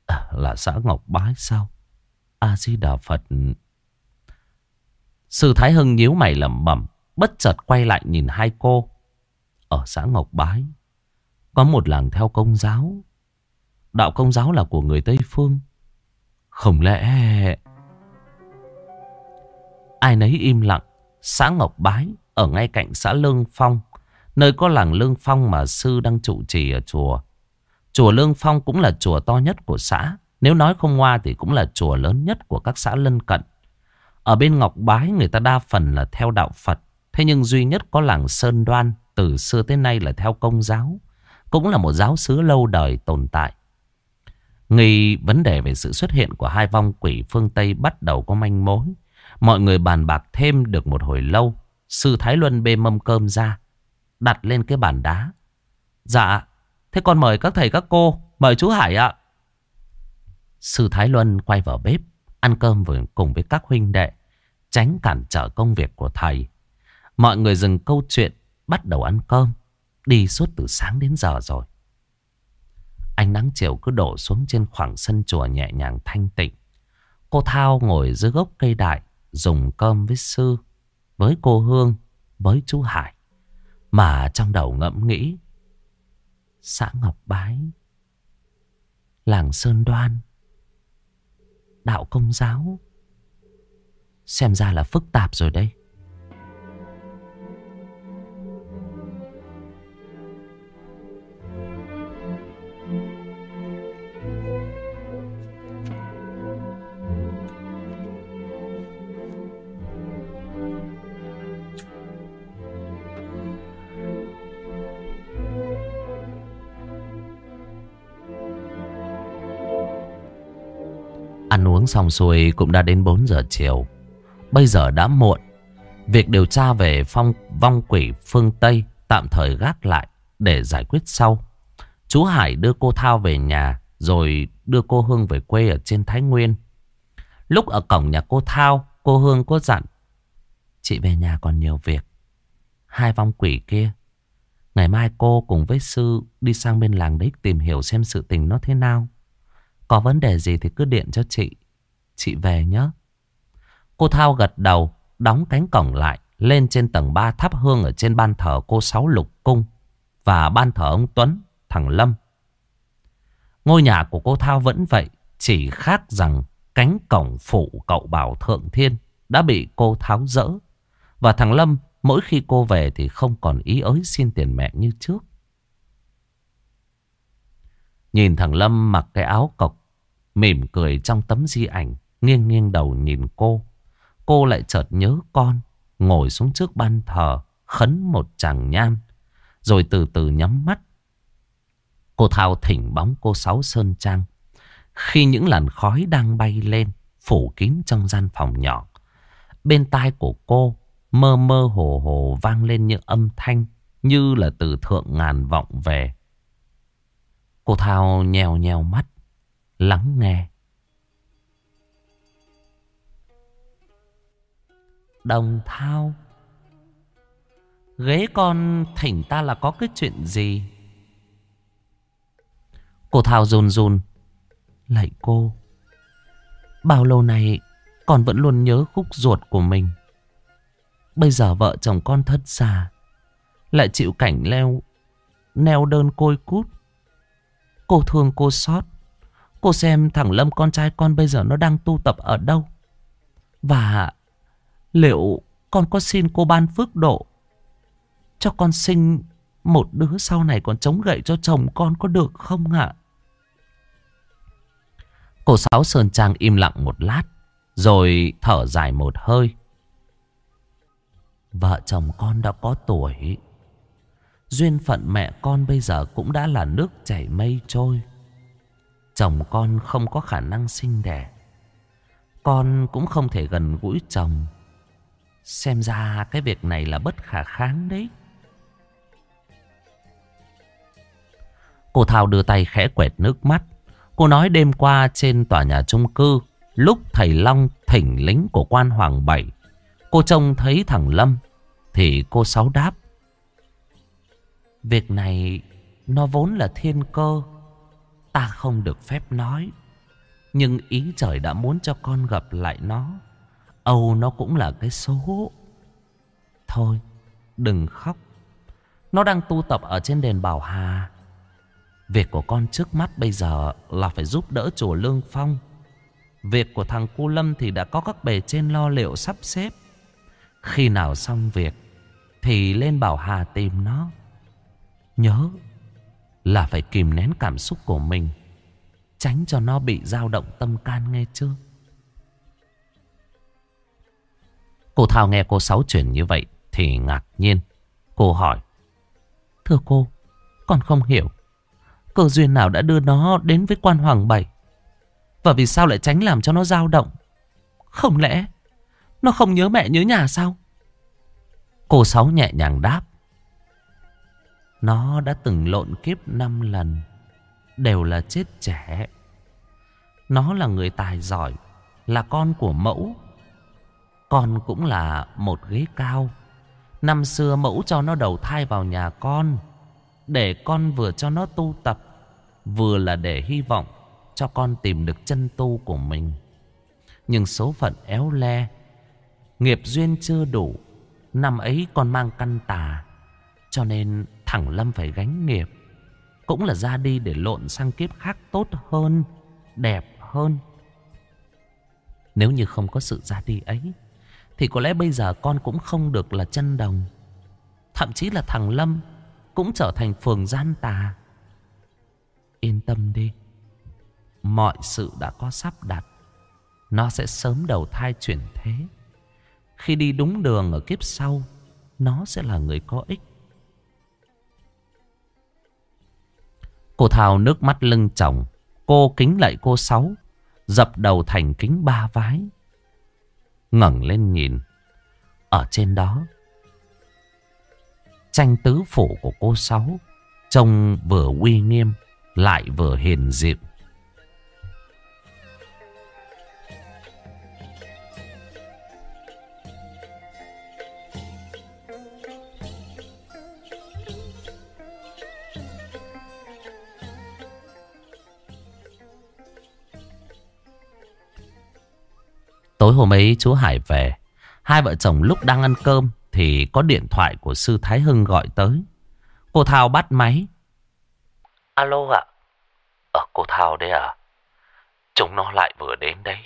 À, là xã Ngọc Bái sao? A-di-đà Phật. Sư Thái Hưng nhíu mày lẩm bẩm, bất chợt quay lại nhìn hai cô. Ở xã Ngọc Bái, có một làng theo công giáo. Đạo công giáo là của người Tây Phương. Không lẽ... Ai nấy im lặng. Xã Ngọc Bái ở ngay cạnh xã Lương Phong. Nơi có làng Lương Phong mà sư đang trụ trì ở chùa. Chùa Lương Phong cũng là chùa to nhất của xã. Nếu nói không ngoa thì cũng là chùa lớn nhất của các xã lân cận. Ở bên Ngọc Bái, người ta đa phần là theo đạo Phật. Thế nhưng duy nhất có làng Sơn Đoan, từ xưa tới nay là theo công giáo. Cũng là một giáo xứ lâu đời tồn tại. Nghi vấn đề về sự xuất hiện của hai vong quỷ phương Tây bắt đầu có manh mối. Mọi người bàn bạc thêm được một hồi lâu. Sư Thái Luân bê mâm cơm ra. Đặt lên cái bàn đá. Dạ, thế con mời các thầy các cô. Mời chú Hải ạ. Sư Thái Luân quay vào bếp. Ăn cơm với, cùng với các huynh đệ. Tránh cản trở công việc của thầy. Mọi người dừng câu chuyện. Bắt đầu ăn cơm. Đi suốt từ sáng đến giờ rồi. Ánh nắng chiều cứ đổ xuống trên khoảng sân chùa nhẹ nhàng thanh tịnh. Cô Thao ngồi dưới gốc cây đại, dùng cơm với sư, với cô Hương, với chú Hải. Mà trong đầu ngẫm nghĩ, xã Ngọc Bái, làng Sơn Đoan, đạo công giáo, xem ra là phức tạp rồi đây. Uống xong xuôi cũng đã đến 4 giờ chiều. Bây giờ đã muộn. Việc điều tra về phong vong quỷ phương Tây tạm thời gác lại để giải quyết sau. Chú Hải đưa cô Thao về nhà rồi đưa cô Hương về quê ở trên Thái Nguyên. Lúc ở cổng nhà cô Thao, cô Hương có dặn. Chị về nhà còn nhiều việc. Hai vong quỷ kia. Ngày mai cô cùng với sư đi sang bên làng đấy tìm hiểu xem sự tình nó thế nào. Có vấn đề gì thì cứ điện cho chị. Chị về nhé. Cô Thao gật đầu, đóng cánh cổng lại, lên trên tầng 3 thắp hương ở trên ban thờ cô Sáu Lục Cung và ban thờ ông Tuấn, thằng Lâm. Ngôi nhà của cô Thao vẫn vậy, chỉ khác rằng cánh cổng phụ cậu Bảo Thượng Thiên đã bị cô tháo rỡ. Và thằng Lâm mỗi khi cô về thì không còn ý ới xin tiền mẹ như trước. Nhìn thằng Lâm mặc cái áo cộc Mỉm cười trong tấm di ảnh Nghiêng nghiêng đầu nhìn cô. Cô lại chợt nhớ con, Ngồi xuống trước ban thờ, Khấn một chàng nham Rồi từ từ nhắm mắt. Cô Thao thỉnh bóng cô Sáu Sơn Trang. Khi những làn khói đang bay lên, Phủ kín trong gian phòng nhỏ, Bên tai của cô Mơ mơ hồ hồ vang lên những âm thanh Như là từ thượng ngàn vọng về. Cô Thao nheo nheo mắt, lắng nghe. Đồng thao. Ghế con thỉnh ta là có cái chuyện gì? Cô Thao run run. Lạy cô, Bao lâu nay Con vẫn luôn nhớ khúc ruột của mình. Bây giờ vợ chồng con thất xa Lại chịu cảnh leo, Neo đơn côi cút. Cô thương cô xót. Cô xem thằng Lâm con trai con bây giờ nó đang tu tập ở đâu. Và liệu con có xin cô ban phước độ cho con sinh một đứa sau này còn chống gậy cho chồng con có được không ạ? Cô Sáu Sơn Trang im lặng một lát, rồi thở dài một hơi. Vợ chồng con đã có tuổi. Duyên phận mẹ con bây giờ cũng đã là nước chảy mây trôi. Chồng con không có khả năng sinh đẻ Con cũng không thể gần gũi chồng Xem ra cái việc này là bất khả kháng đấy. Cô Thảo đưa tay khẽ quẹt nước mắt. Cô nói đêm qua trên tòa nhà trung cư, Lúc thầy Long thỉnh lính của quan Hoàng Bảy, Cô trông thấy thằng Lâm, Thì cô Sáu đáp. Việc này, nó vốn là thiên cơ, Ta không được phép nói, Nhưng ý trời đã muốn cho con gặp lại nó. Âu nó cũng là cái số. Thôi, Đừng khóc. Nó đang tu tập ở trên đền Bảo Hà. Việc của con trước mắt bây giờ Là phải giúp đỡ chùa Lương Phong. Việc của thằng Cu Lâm thì đã có các bề trên lo liệu sắp xếp. Khi nào xong việc, Thì lên bảo Hà tìm nó. Nhớ Là phải kìm nén cảm xúc của mình, Tránh cho nó bị dao động tâm can nghe chưa? Cô Thao nghe cô Sáu chuyển như vậy Thì ngạc nhiên. Cô hỏi, Thưa cô, Con không hiểu, Cơ duyên nào đã đưa nó đến với quan hoàng bảy Và vì sao lại tránh làm cho nó dao động? Không lẽ Nó không nhớ mẹ nhớ nhà sao? Cô Sáu nhẹ nhàng đáp, Nó đã từng lộn kiếp năm lần, Đều là chết trẻ. Nó là người tài giỏi, Là con của mẫu con cũng là một ghế cao. Năm xưa mẫu cho nó đầu thai vào nhà con, Để con vừa cho nó tu tập, Vừa là để hy vọng Cho con tìm được chân tu của mình. Nhưng số phận éo le, Nghiệp duyên chưa đủ, Năm ấy con mang căn tà, Cho nên thằng Lâm phải gánh nghiệp, Cũng là ra đi để lộn sang kiếp khác tốt hơn, Đẹp hơn. Nếu như không có sự ra đi ấy thì có lẽ bây giờ con cũng không được là chân đồng. Thậm chí là thằng Lâm Cũng trở thành phường gian tà. Yên tâm đi, Mọi sự đã có sắp đặt. Nó sẽ sớm đầu thai chuyển thế. Khi đi đúng đường ở kiếp sau, Nó sẽ là người có ích. Cô Thảo nước mắt lưng chồng, Cô kính lại cô Sáu, Dập đầu thành kính ba vái ngẩng lên nhìn. Ở trên đó, Tranh tứ phủ của cô Sáu, Trông vừa uy nghiêm, Lại vừa hiền dịu. Tối hôm ấy chú Hải về Hai vợ chồng lúc đang ăn cơm Thì có điện thoại của sư Thái Hưng gọi tới. Cô Thao bắt máy. Alo ạ. Ờ cô Thao đấy à. Chúng nó lại vừa đến đấy.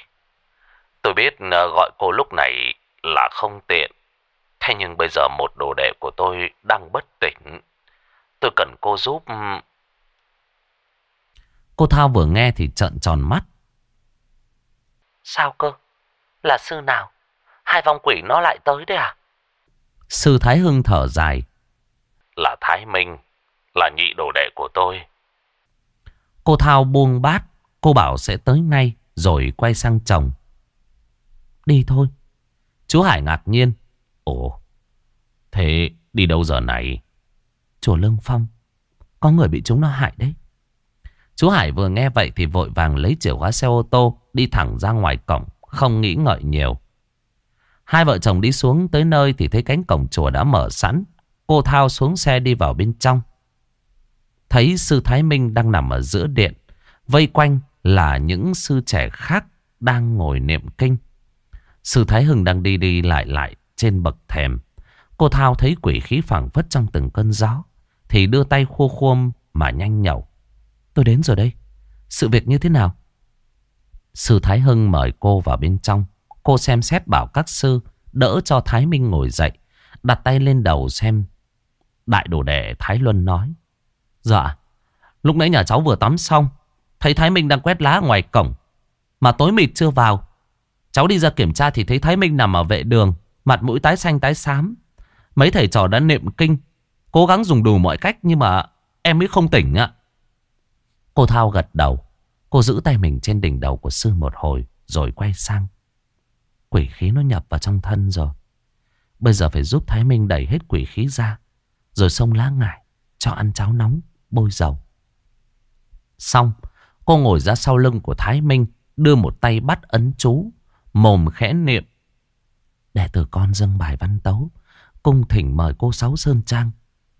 Tôi biết ờ, gọi cô lúc này là không tiện. Thế nhưng bây giờ một đồ đệ của tôi đang bất tỉnh. Tôi cần cô giúp. Cô Thao vừa nghe thì trợn tròn mắt. Sao cơ là sư nào? Hai vong quỷ nó lại tới đấy à? Sư Thái Hưng thở dài. Là Thái Minh, là nhị đồ đệ của tôi. Cô Thao buông bát, cô bảo sẽ tới ngay, rồi quay sang chồng. Đi thôi. Chú Hải ngạc nhiên. Ồ, thế đi đâu giờ này? Chùa Lương Phong, có người bị chúng nó hại đấy. Chú Hải vừa nghe vậy thì vội vàng lấy chìa khóa xe ô tô đi thẳng ra ngoài cổng. Không nghĩ ngợi nhiều. Hai vợ chồng đi xuống tới nơi Thì thấy cánh cổng chùa đã mở sẵn. Cô Thao xuống xe đi vào bên trong. Thấy sư Thái Minh đang nằm ở giữa điện, Vây quanh là những sư trẻ khác Đang ngồi niệm kinh. Sư Thái Hưng đang đi đi lại lại Trên bậc thềm. Cô Thao thấy quỷ khí phảng phất trong từng cơn gió, Thì đưa tay khua khuôm mà nhanh nhậu. Tôi đến rồi đây. Sự việc như thế nào? Sư Thái Hưng mời cô vào bên trong. Cô xem xét bảo các sư đỡ cho Thái Minh ngồi dậy. Đặt tay lên đầu xem. Đại đồ đệ Thái Luân nói. Dạ, lúc nãy nhà cháu vừa tắm xong. Thấy Thái Minh đang quét lá ngoài cổng. Mà tối mịt chưa vào. Cháu đi ra kiểm tra thì thấy Thái Minh nằm ở vệ đường. Mặt mũi tái xanh tái xám. Mấy thầy trò đã niệm kinh. Cố gắng dùng đủ mọi cách nhưng mà em ấy không tỉnh ạ. Cô Thao gật đầu. Cô giữ tay mình trên đỉnh đầu của sư một hồi, Rồi quay sang. Quỷ khí nó nhập vào trong thân rồi. Bây giờ phải giúp Thái Minh đẩy hết quỷ khí ra, Rồi xông lá ngải, Cho ăn cháo nóng, Bôi dầu. Xong, Cô ngồi ra sau lưng của Thái Minh, Đưa một tay bắt ấn chú, Mồm khẽ niệm. Để từ con dâng bài văn tấu, Cung thỉnh mời cô Sáu Sơn Trang,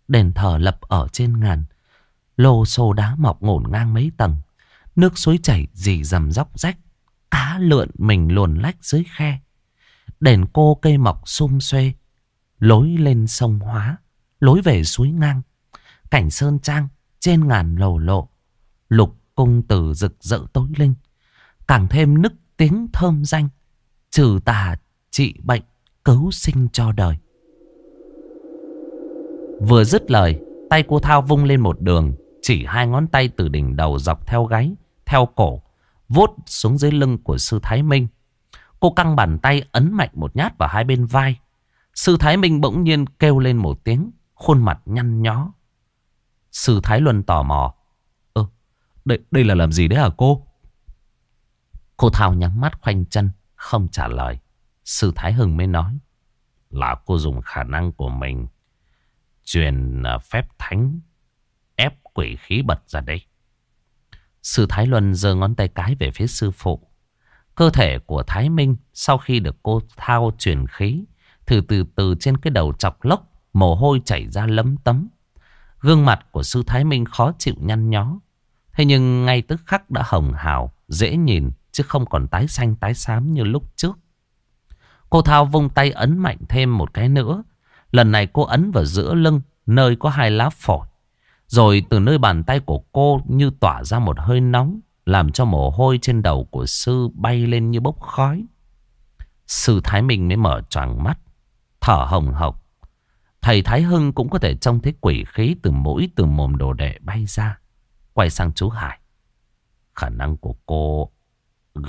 Đền thờ lập ở trên ngàn, Lô xô đá mọc ngổn ngang mấy tầng. Nước suối chảy dì dầm dốc rách. Cá lượn mình luồn lách dưới khe. Đèn cô cây mọc xum xuê. Lối lên sông hóa. Lối về suối ngang. Cảnh sơn trang trên ngàn lầu lộ. Lục cung từ rực rỡ tối linh. Càng thêm nức tiếng thơm danh. Trừ tà trị bệnh. cứu sinh cho đời. Vừa dứt lời, tay cô Thao vung lên một đường, chỉ hai ngón tay từ đỉnh đầu dọc theo gáy, theo cổ, vuốt xuống dưới lưng của sư Thái Minh. Cô căng bàn tay ấn mạnh một nhát vào hai bên vai. Sư Thái Minh bỗng nhiên kêu lên một tiếng, khuôn mặt nhăn nhó. Sư Thái Luân tò mò. Ơ, đây, đây là làm gì đấy hả cô? Cô Thao nhắm mắt khoanh chân, không trả lời. Sư Thái Hưng mới nói. Là cô dùng khả năng của mình truyền à, phép thánh ép quỷ khí bật ra đây. Sư Thái Luân giơ ngón tay cái về phía sư phụ. Cơ thể của Thái Minh sau khi được cô thao truyền khí, từ từ từ trên cái đầu chọc lốc, mồ hôi chảy ra lấm tấm. Gương mặt của sư Thái Minh khó chịu nhăn nhó. Thế nhưng ngay tức khắc đã hồng hào, dễ nhìn, chứ không còn tái xanh tái xám như lúc trước. Cô Thao vung tay ấn mạnh thêm một cái nữa. Lần này cô ấn vào giữa lưng, nơi có hai lá phổi. Rồi từ nơi bàn tay của cô như tỏa ra một hơi nóng, làm cho mồ hôi trên đầu của sư bay lên như bốc khói. Sư Thái Minh mới mở choàng mắt, thở hồng hộc. Thầy Thái Hưng cũng có thể trông thấy quỷ khí từ mũi từ mồm đồ đệ bay ra. Quay sang chú Hải. Khả năng của cô,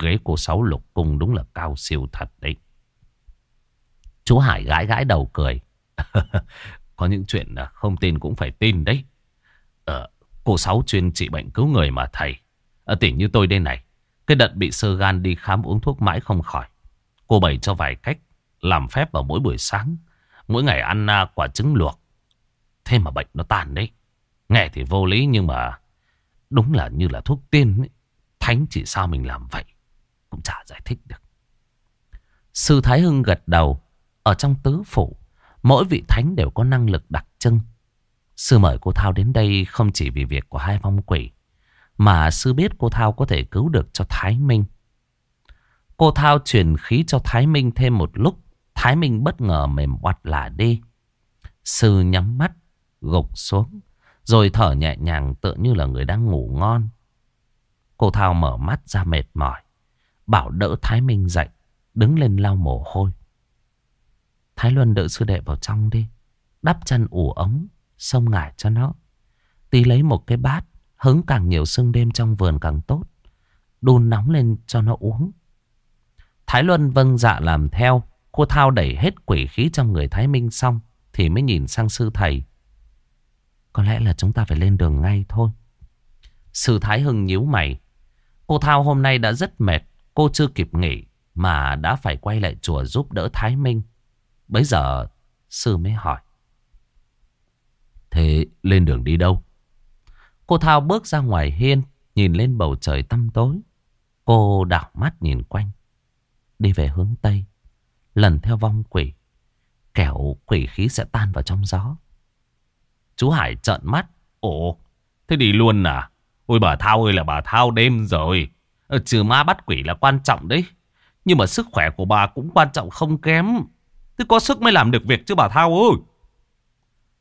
ghế cô sáu lục cung đúng là cao siêu thật đấy. Chú Hải gãi gãi đầu cười. Có những chuyện không tin cũng phải tin đấy. Ờ, cô Sáu chuyên trị bệnh cứu người mà thầy. Ở tỉnh như tôi đây này. Cái đợt bị sơ gan đi khám uống thuốc mãi không khỏi. Cô bày cho vài cách. Làm phép vào mỗi buổi sáng. Mỗi ngày ăn à, quả trứng luộc. Thế mà bệnh nó tàn đấy. Nghe thì vô lý nhưng mà đúng là như là thuốc tiên ấy. Thánh chỉ sao mình làm vậy. Cũng chả giải thích được. Sư Thái Hưng gật đầu. Ở trong tứ phủ, mỗi vị thánh đều có năng lực đặc trưng. Sư mời cô Thao đến đây không chỉ vì việc của hai phong quỷ, mà sư biết cô Thao có thể cứu được cho Thái Minh. Cô Thao truyền khí cho Thái Minh thêm một lúc, Thái Minh bất ngờ mềm oặt lả đi. Sư nhắm mắt, gục xuống, rồi thở nhẹ nhàng tựa như là người đang ngủ ngon. Cô Thao mở mắt ra mệt mỏi, bảo đỡ Thái Minh dậy, đứng lên lau mồ hôi. Thái Luân đợi sư đệ vào trong đi. Đắp chân ủ ống. Xông ngải cho nó. Tí lấy một cái bát. Hứng càng nhiều sương đêm trong vườn càng tốt. Đun nóng lên cho nó uống. Thái Luân vâng dạ làm theo. Cô Thao đẩy hết quỷ khí trong người Thái Minh xong. Thì mới nhìn sang sư thầy. Có lẽ là chúng ta phải lên đường ngay thôi. Sư Thái Hưng nhíu mày. Cô Thao hôm nay đã rất mệt. Cô chưa kịp nghỉ. Mà đã phải quay lại chùa giúp đỡ Thái Minh. Bấy giờ sư mới hỏi. Thế lên đường đi đâu? Cô Thao bước ra ngoài hiên, nhìn lên bầu trời tăm tối. Cô đảo mắt nhìn quanh. Đi về hướng Tây, lần theo vong quỷ. Kẻo quỷ khí sẽ tan vào trong gió. Chú Hải trợn mắt. Ồ, thế đi luôn à? Ôi bà Thao ơi là bà Thao đêm rồi. Ờ, trừ ma bắt quỷ là quan trọng đấy. Nhưng mà sức khỏe của bà cũng quan trọng không kém. Thế có sức mới làm được việc chứ bà Thao ơi.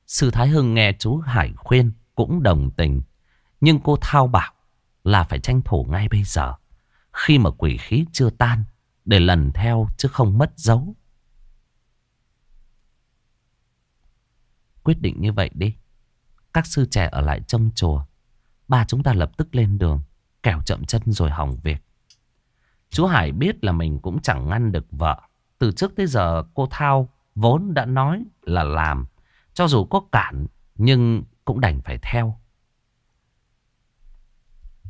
Sư Thái Hưng nghe chú Hải khuyên cũng đồng tình. Nhưng cô Thao bảo là phải tranh thủ ngay bây giờ. Khi mà quỷ khí chưa tan. Để lần theo chứ không mất dấu. Quyết định như vậy đi. Các sư trẻ ở lại trong chùa. Ba chúng ta lập tức lên đường. Kẻo chậm chân rồi hỏng việc. Chú Hải biết là mình cũng chẳng ngăn được vợ. Từ trước tới giờ, cô Thao vốn đã nói là làm. Cho dù có cản nhưng cũng đành phải theo.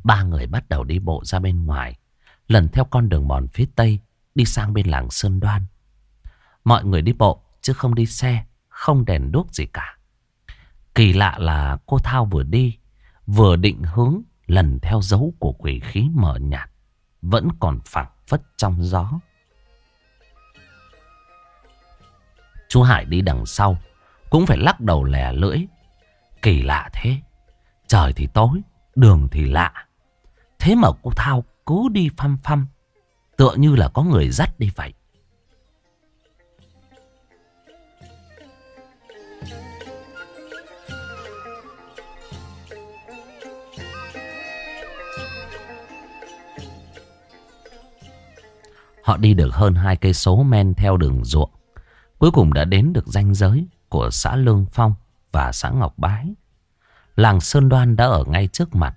Ba người bắt đầu đi bộ ra bên ngoài. Lần theo con đường mòn phía tây đi sang bên làng Sơn Đoan. Mọi người đi bộ chứ không đi xe, không đèn đuốc gì cả. Kỳ lạ là cô Thao vừa đi, vừa định hướng lần theo dấu của quỷ khí mờ nhạt, vẫn còn phẳng phất trong gió. Chú Hải đi đằng sau cũng phải lắc đầu lẻ lưỡi. Kỳ lạ thế. Trời thì tối, Đường thì lạ. Thế mà cô Thao cứ đi phăm phăm. Tựa như là có người dắt đi vậy. Họ đi được hơn hai cây số men theo đường ruộng. Cuối cùng đã đến được ranh giới của xã Lương Phong và xã Ngọc Bái. Làng Sơn Đoan đã ở ngay trước mặt.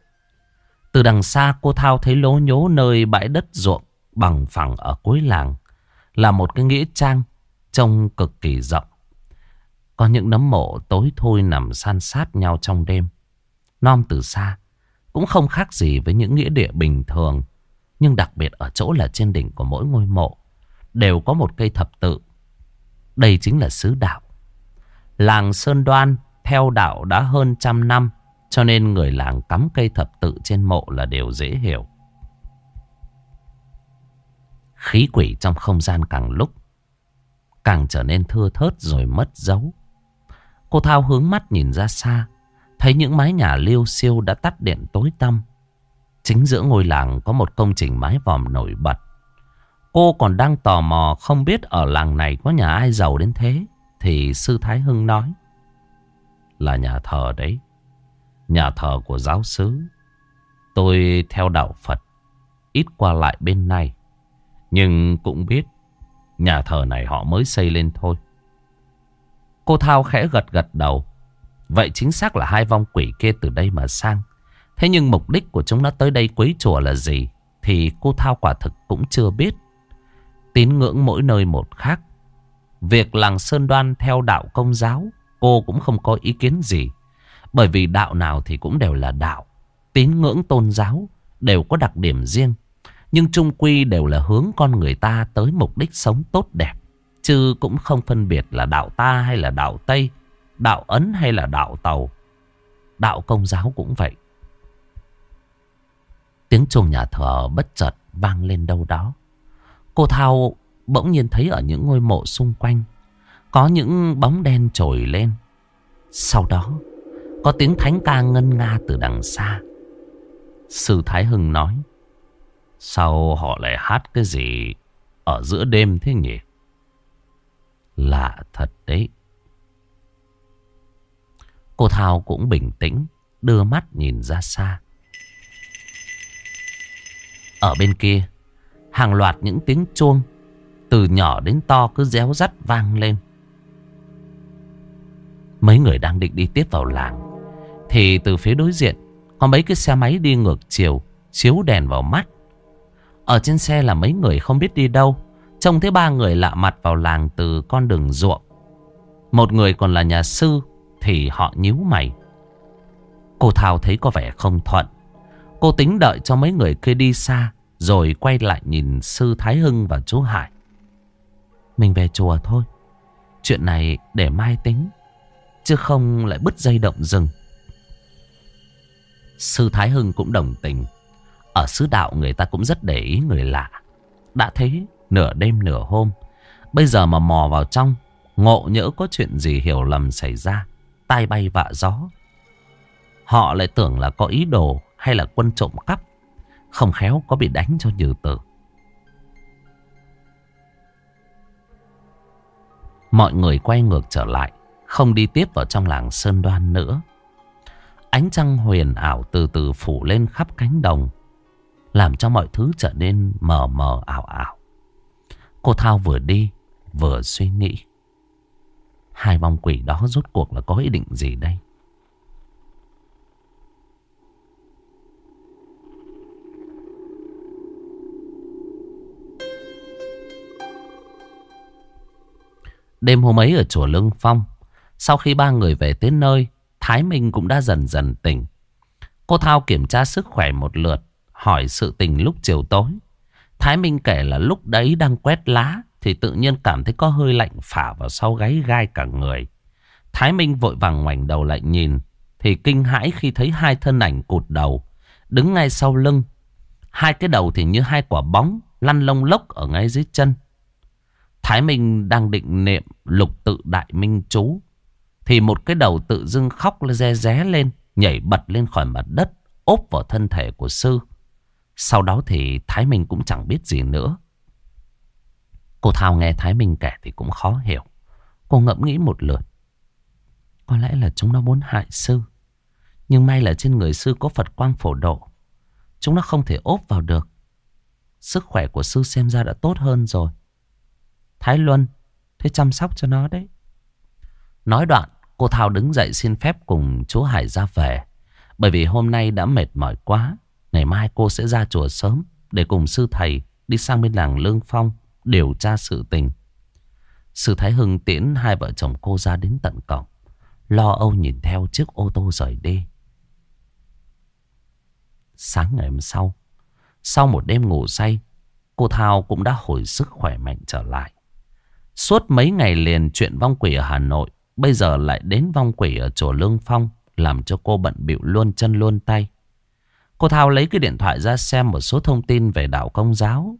Từ đằng xa, cô Thao thấy lố nhố nơi bãi đất ruộng bằng phẳng ở cuối làng. Là một cái nghĩa trang trông cực kỳ rộng. Có những nấm mộ tối thôi nằm san sát nhau trong đêm. Nom từ xa cũng không khác gì với những nghĩa địa bình thường. Nhưng đặc biệt ở chỗ là trên đỉnh của mỗi ngôi mộ đều có một cây thập tự. Đây chính là sứ đạo. Làng Sơn Đoan theo đạo đã hơn trăm năm cho nên người làng cắm cây thập tự trên mộ là điều dễ hiểu. Khí quỷ trong không gian càng lúc càng trở nên thưa thớt rồi mất dấu. Cô Thao hướng mắt nhìn ra xa, thấy những mái nhà liêu siêu đã tắt điện tối tăm. Chính giữa ngôi làng có một công trình mái vòm nổi bật. Cô còn đang tò mò không biết ở làng này có nhà ai giàu đến thế, thì Sư Thái Hưng nói. Là nhà thờ đấy, nhà thờ của giáo sứ. Tôi theo đạo Phật, ít qua lại bên này. Nhưng cũng biết Nhà thờ này họ mới xây lên thôi Cô Thao khẽ gật gật đầu Vậy chính xác là hai vong quỷ kia từ đây mà sang Thế nhưng mục đích của chúng nó tới đây quấy chùa là gì Thì cô Thao quả thực cũng chưa biết Tín ngưỡng mỗi nơi một khác Việc làng Sơn Đoan theo đạo công giáo Cô cũng không có ý kiến gì Bởi vì đạo nào thì cũng đều là đạo Tín ngưỡng tôn giáo Đều có đặc điểm riêng nhưng chung quy đều là hướng con người ta tới mục đích sống tốt đẹp. Chứ cũng không phân biệt là đạo ta hay là đạo Tây, đạo Ấn hay là đạo Tàu. Đạo công giáo cũng vậy. Tiếng chuông nhà thờ bất chợt vang lên đâu đó. Cô Thao bỗng nhiên thấy ở những ngôi mộ xung quanh có những bóng đen trồi lên. Sau đó có tiếng thánh ca ngân nga từ đằng xa. Sư Thái Hưng nói. Sao họ lại hát cái gì ở giữa đêm thế nhỉ? Lạ thật đấy. Cô Thao cũng bình tĩnh, đưa mắt nhìn ra xa. Ở bên kia, hàng loạt những tiếng chuông, từ nhỏ đến to cứ réo rắt vang lên. Mấy người đang định đi tiếp vào làng, thì từ phía đối diện, có mấy cái xe máy đi ngược chiều, chiếu đèn vào mắt. Ở trên xe là mấy người không biết đi đâu. Trông thấy ba người lạ mặt vào làng từ con đường ruộng. Một người còn là nhà sư thì họ nhíu mày. Cô Thảo thấy có vẻ không thuận. Cô tính đợi cho mấy người kia đi xa rồi quay lại nhìn sư Thái Hưng và chú Hải. Mình về chùa thôi. Chuyện này để mai tính. Chứ không lại bứt dây động rừng. Sư Thái Hưng cũng đồng tình. Ở xứ đạo người ta cũng rất để ý người lạ. Đã thế, nửa đêm nửa hôm. Bây giờ mà mò vào trong, ngộ nhỡ có chuyện gì hiểu lầm xảy ra. Tai bay vạ gió. Họ lại tưởng là có ý đồ hay là quân trộm cắp. Không khéo có bị đánh cho như tử. Mọi người quay ngược trở lại. Không đi tiếp vào trong làng Sơn Đoan nữa. Ánh trăng huyền ảo từ từ phủ lên khắp cánh đồng. Làm cho mọi thứ trở nên mờ mờ ảo ảo Cô Thao vừa đi, Vừa suy nghĩ Hai vong quỷ đó rốt cuộc là có ý định gì đây Đêm hôm ấy ở chùa Lương Phong, Sau khi ba người về tới nơi, Thái Minh cũng đã dần dần tỉnh Cô Thao kiểm tra sức khỏe một lượt, hỏi sự tình lúc chiều tối. Thái Minh kể là lúc đấy đang quét lá, thì tự nhiên cảm thấy có hơi lạnh phả vào sau gáy gai cả người. Thái Minh vội vàng ngoảnh đầu lại nhìn, thì kinh hãi khi thấy hai thân ảnh cụt đầu, đứng ngay sau lưng. Hai cái đầu thì như hai quả bóng, lăn lông lốc ở ngay dưới chân. Thái Minh đang định niệm lục tự đại minh chú, thì một cái đầu tự dưng khóc re ré lên, nhảy bật lên khỏi mặt đất ốp vào thân thể của sư. Sau đó thì Thái Minh cũng chẳng biết gì nữa. Cô Thao nghe Thái Minh kể thì cũng khó hiểu. Cô ngẫm nghĩ một lượt. Có lẽ là chúng nó muốn hại sư. Nhưng may là trên người sư có Phật quang phổ độ. Chúng nó không thể ốp vào được. Sức khỏe của sư xem ra đã tốt hơn rồi. Thái Luân, Thế chăm sóc cho nó đấy. Nói đoạn, cô Thao đứng dậy xin phép cùng chú Hải ra về. Bởi vì hôm nay đã mệt mỏi quá. Ngày mai cô sẽ ra chùa sớm để cùng sư thầy đi sang bên làng Lương Phong điều tra sự tình. Sư Thái Hưng tiễn hai vợ chồng cô ra đến tận cổng. Lo âu nhìn theo chiếc ô tô rời đi. Sáng ngày hôm sau, sau một đêm ngủ say, cô Thao cũng đã hồi sức khỏe mạnh trở lại. Suốt mấy ngày liền chuyện vong quỷ ở Hà Nội, bây giờ lại đến vong quỷ ở chùa Lương Phong, làm cho cô bận bịu luôn chân luôn tay. Cô Thao lấy cái điện thoại ra xem một số thông tin về đạo công giáo.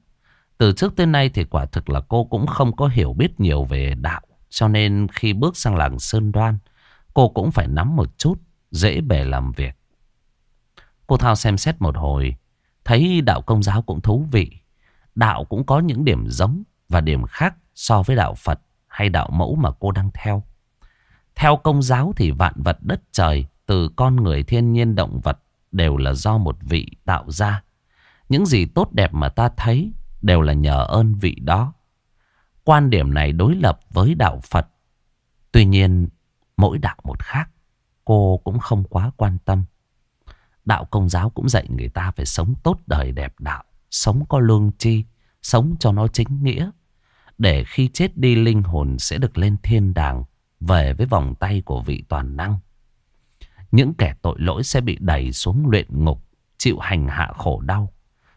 Từ trước tới nay thì quả thực là cô cũng không có hiểu biết nhiều về đạo. Cho nên khi bước sang làng Sơn Đoan, cô cũng phải nắm một chút, dễ bề làm việc. Cô Thao xem xét một hồi, thấy đạo công giáo cũng thú vị. Đạo cũng có những điểm giống và điểm khác so với đạo Phật hay đạo mẫu mà cô đang theo. Theo công giáo thì vạn vật đất trời, từ con người thiên nhiên động vật đều là do một vị tạo ra. Những gì tốt đẹp mà ta thấy đều là nhờ ơn vị đó. Quan điểm này đối lập với đạo Phật. Tuy nhiên, mỗi đạo một khác, cô cũng không quá quan tâm. Đạo công giáo cũng dạy người ta phải sống tốt đời đẹp đạo, sống có lương chi, sống cho nó chính nghĩa. Để khi chết đi linh hồn sẽ được lên thiên đàng, về với vòng tay của vị toàn năng. Những kẻ tội lỗi sẽ bị đẩy xuống luyện ngục, chịu hành hạ khổ đau,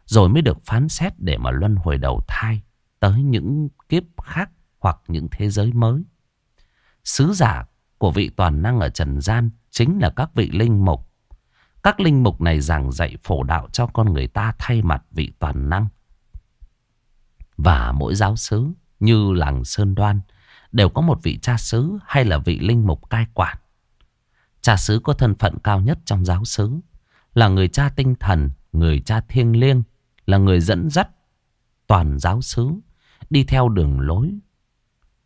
rồi mới được phán xét để mà luân hồi đầu thai tới những kiếp khác hoặc những thế giới mới. Sứ giả của vị toàn năng ở trần gian chính là các vị linh mục. Các linh mục này giảng dạy phổ đạo cho con người ta thay mặt vị toàn năng. Và mỗi giáo sứ như làng Sơn Đoan đều có một vị cha xứ hay là vị linh mục cai quản. Cha xứ có thân phận cao nhất trong giáo xứ, là người cha tinh thần, người cha thiêng liêng, là người dẫn dắt toàn giáo xứ đi theo đường lối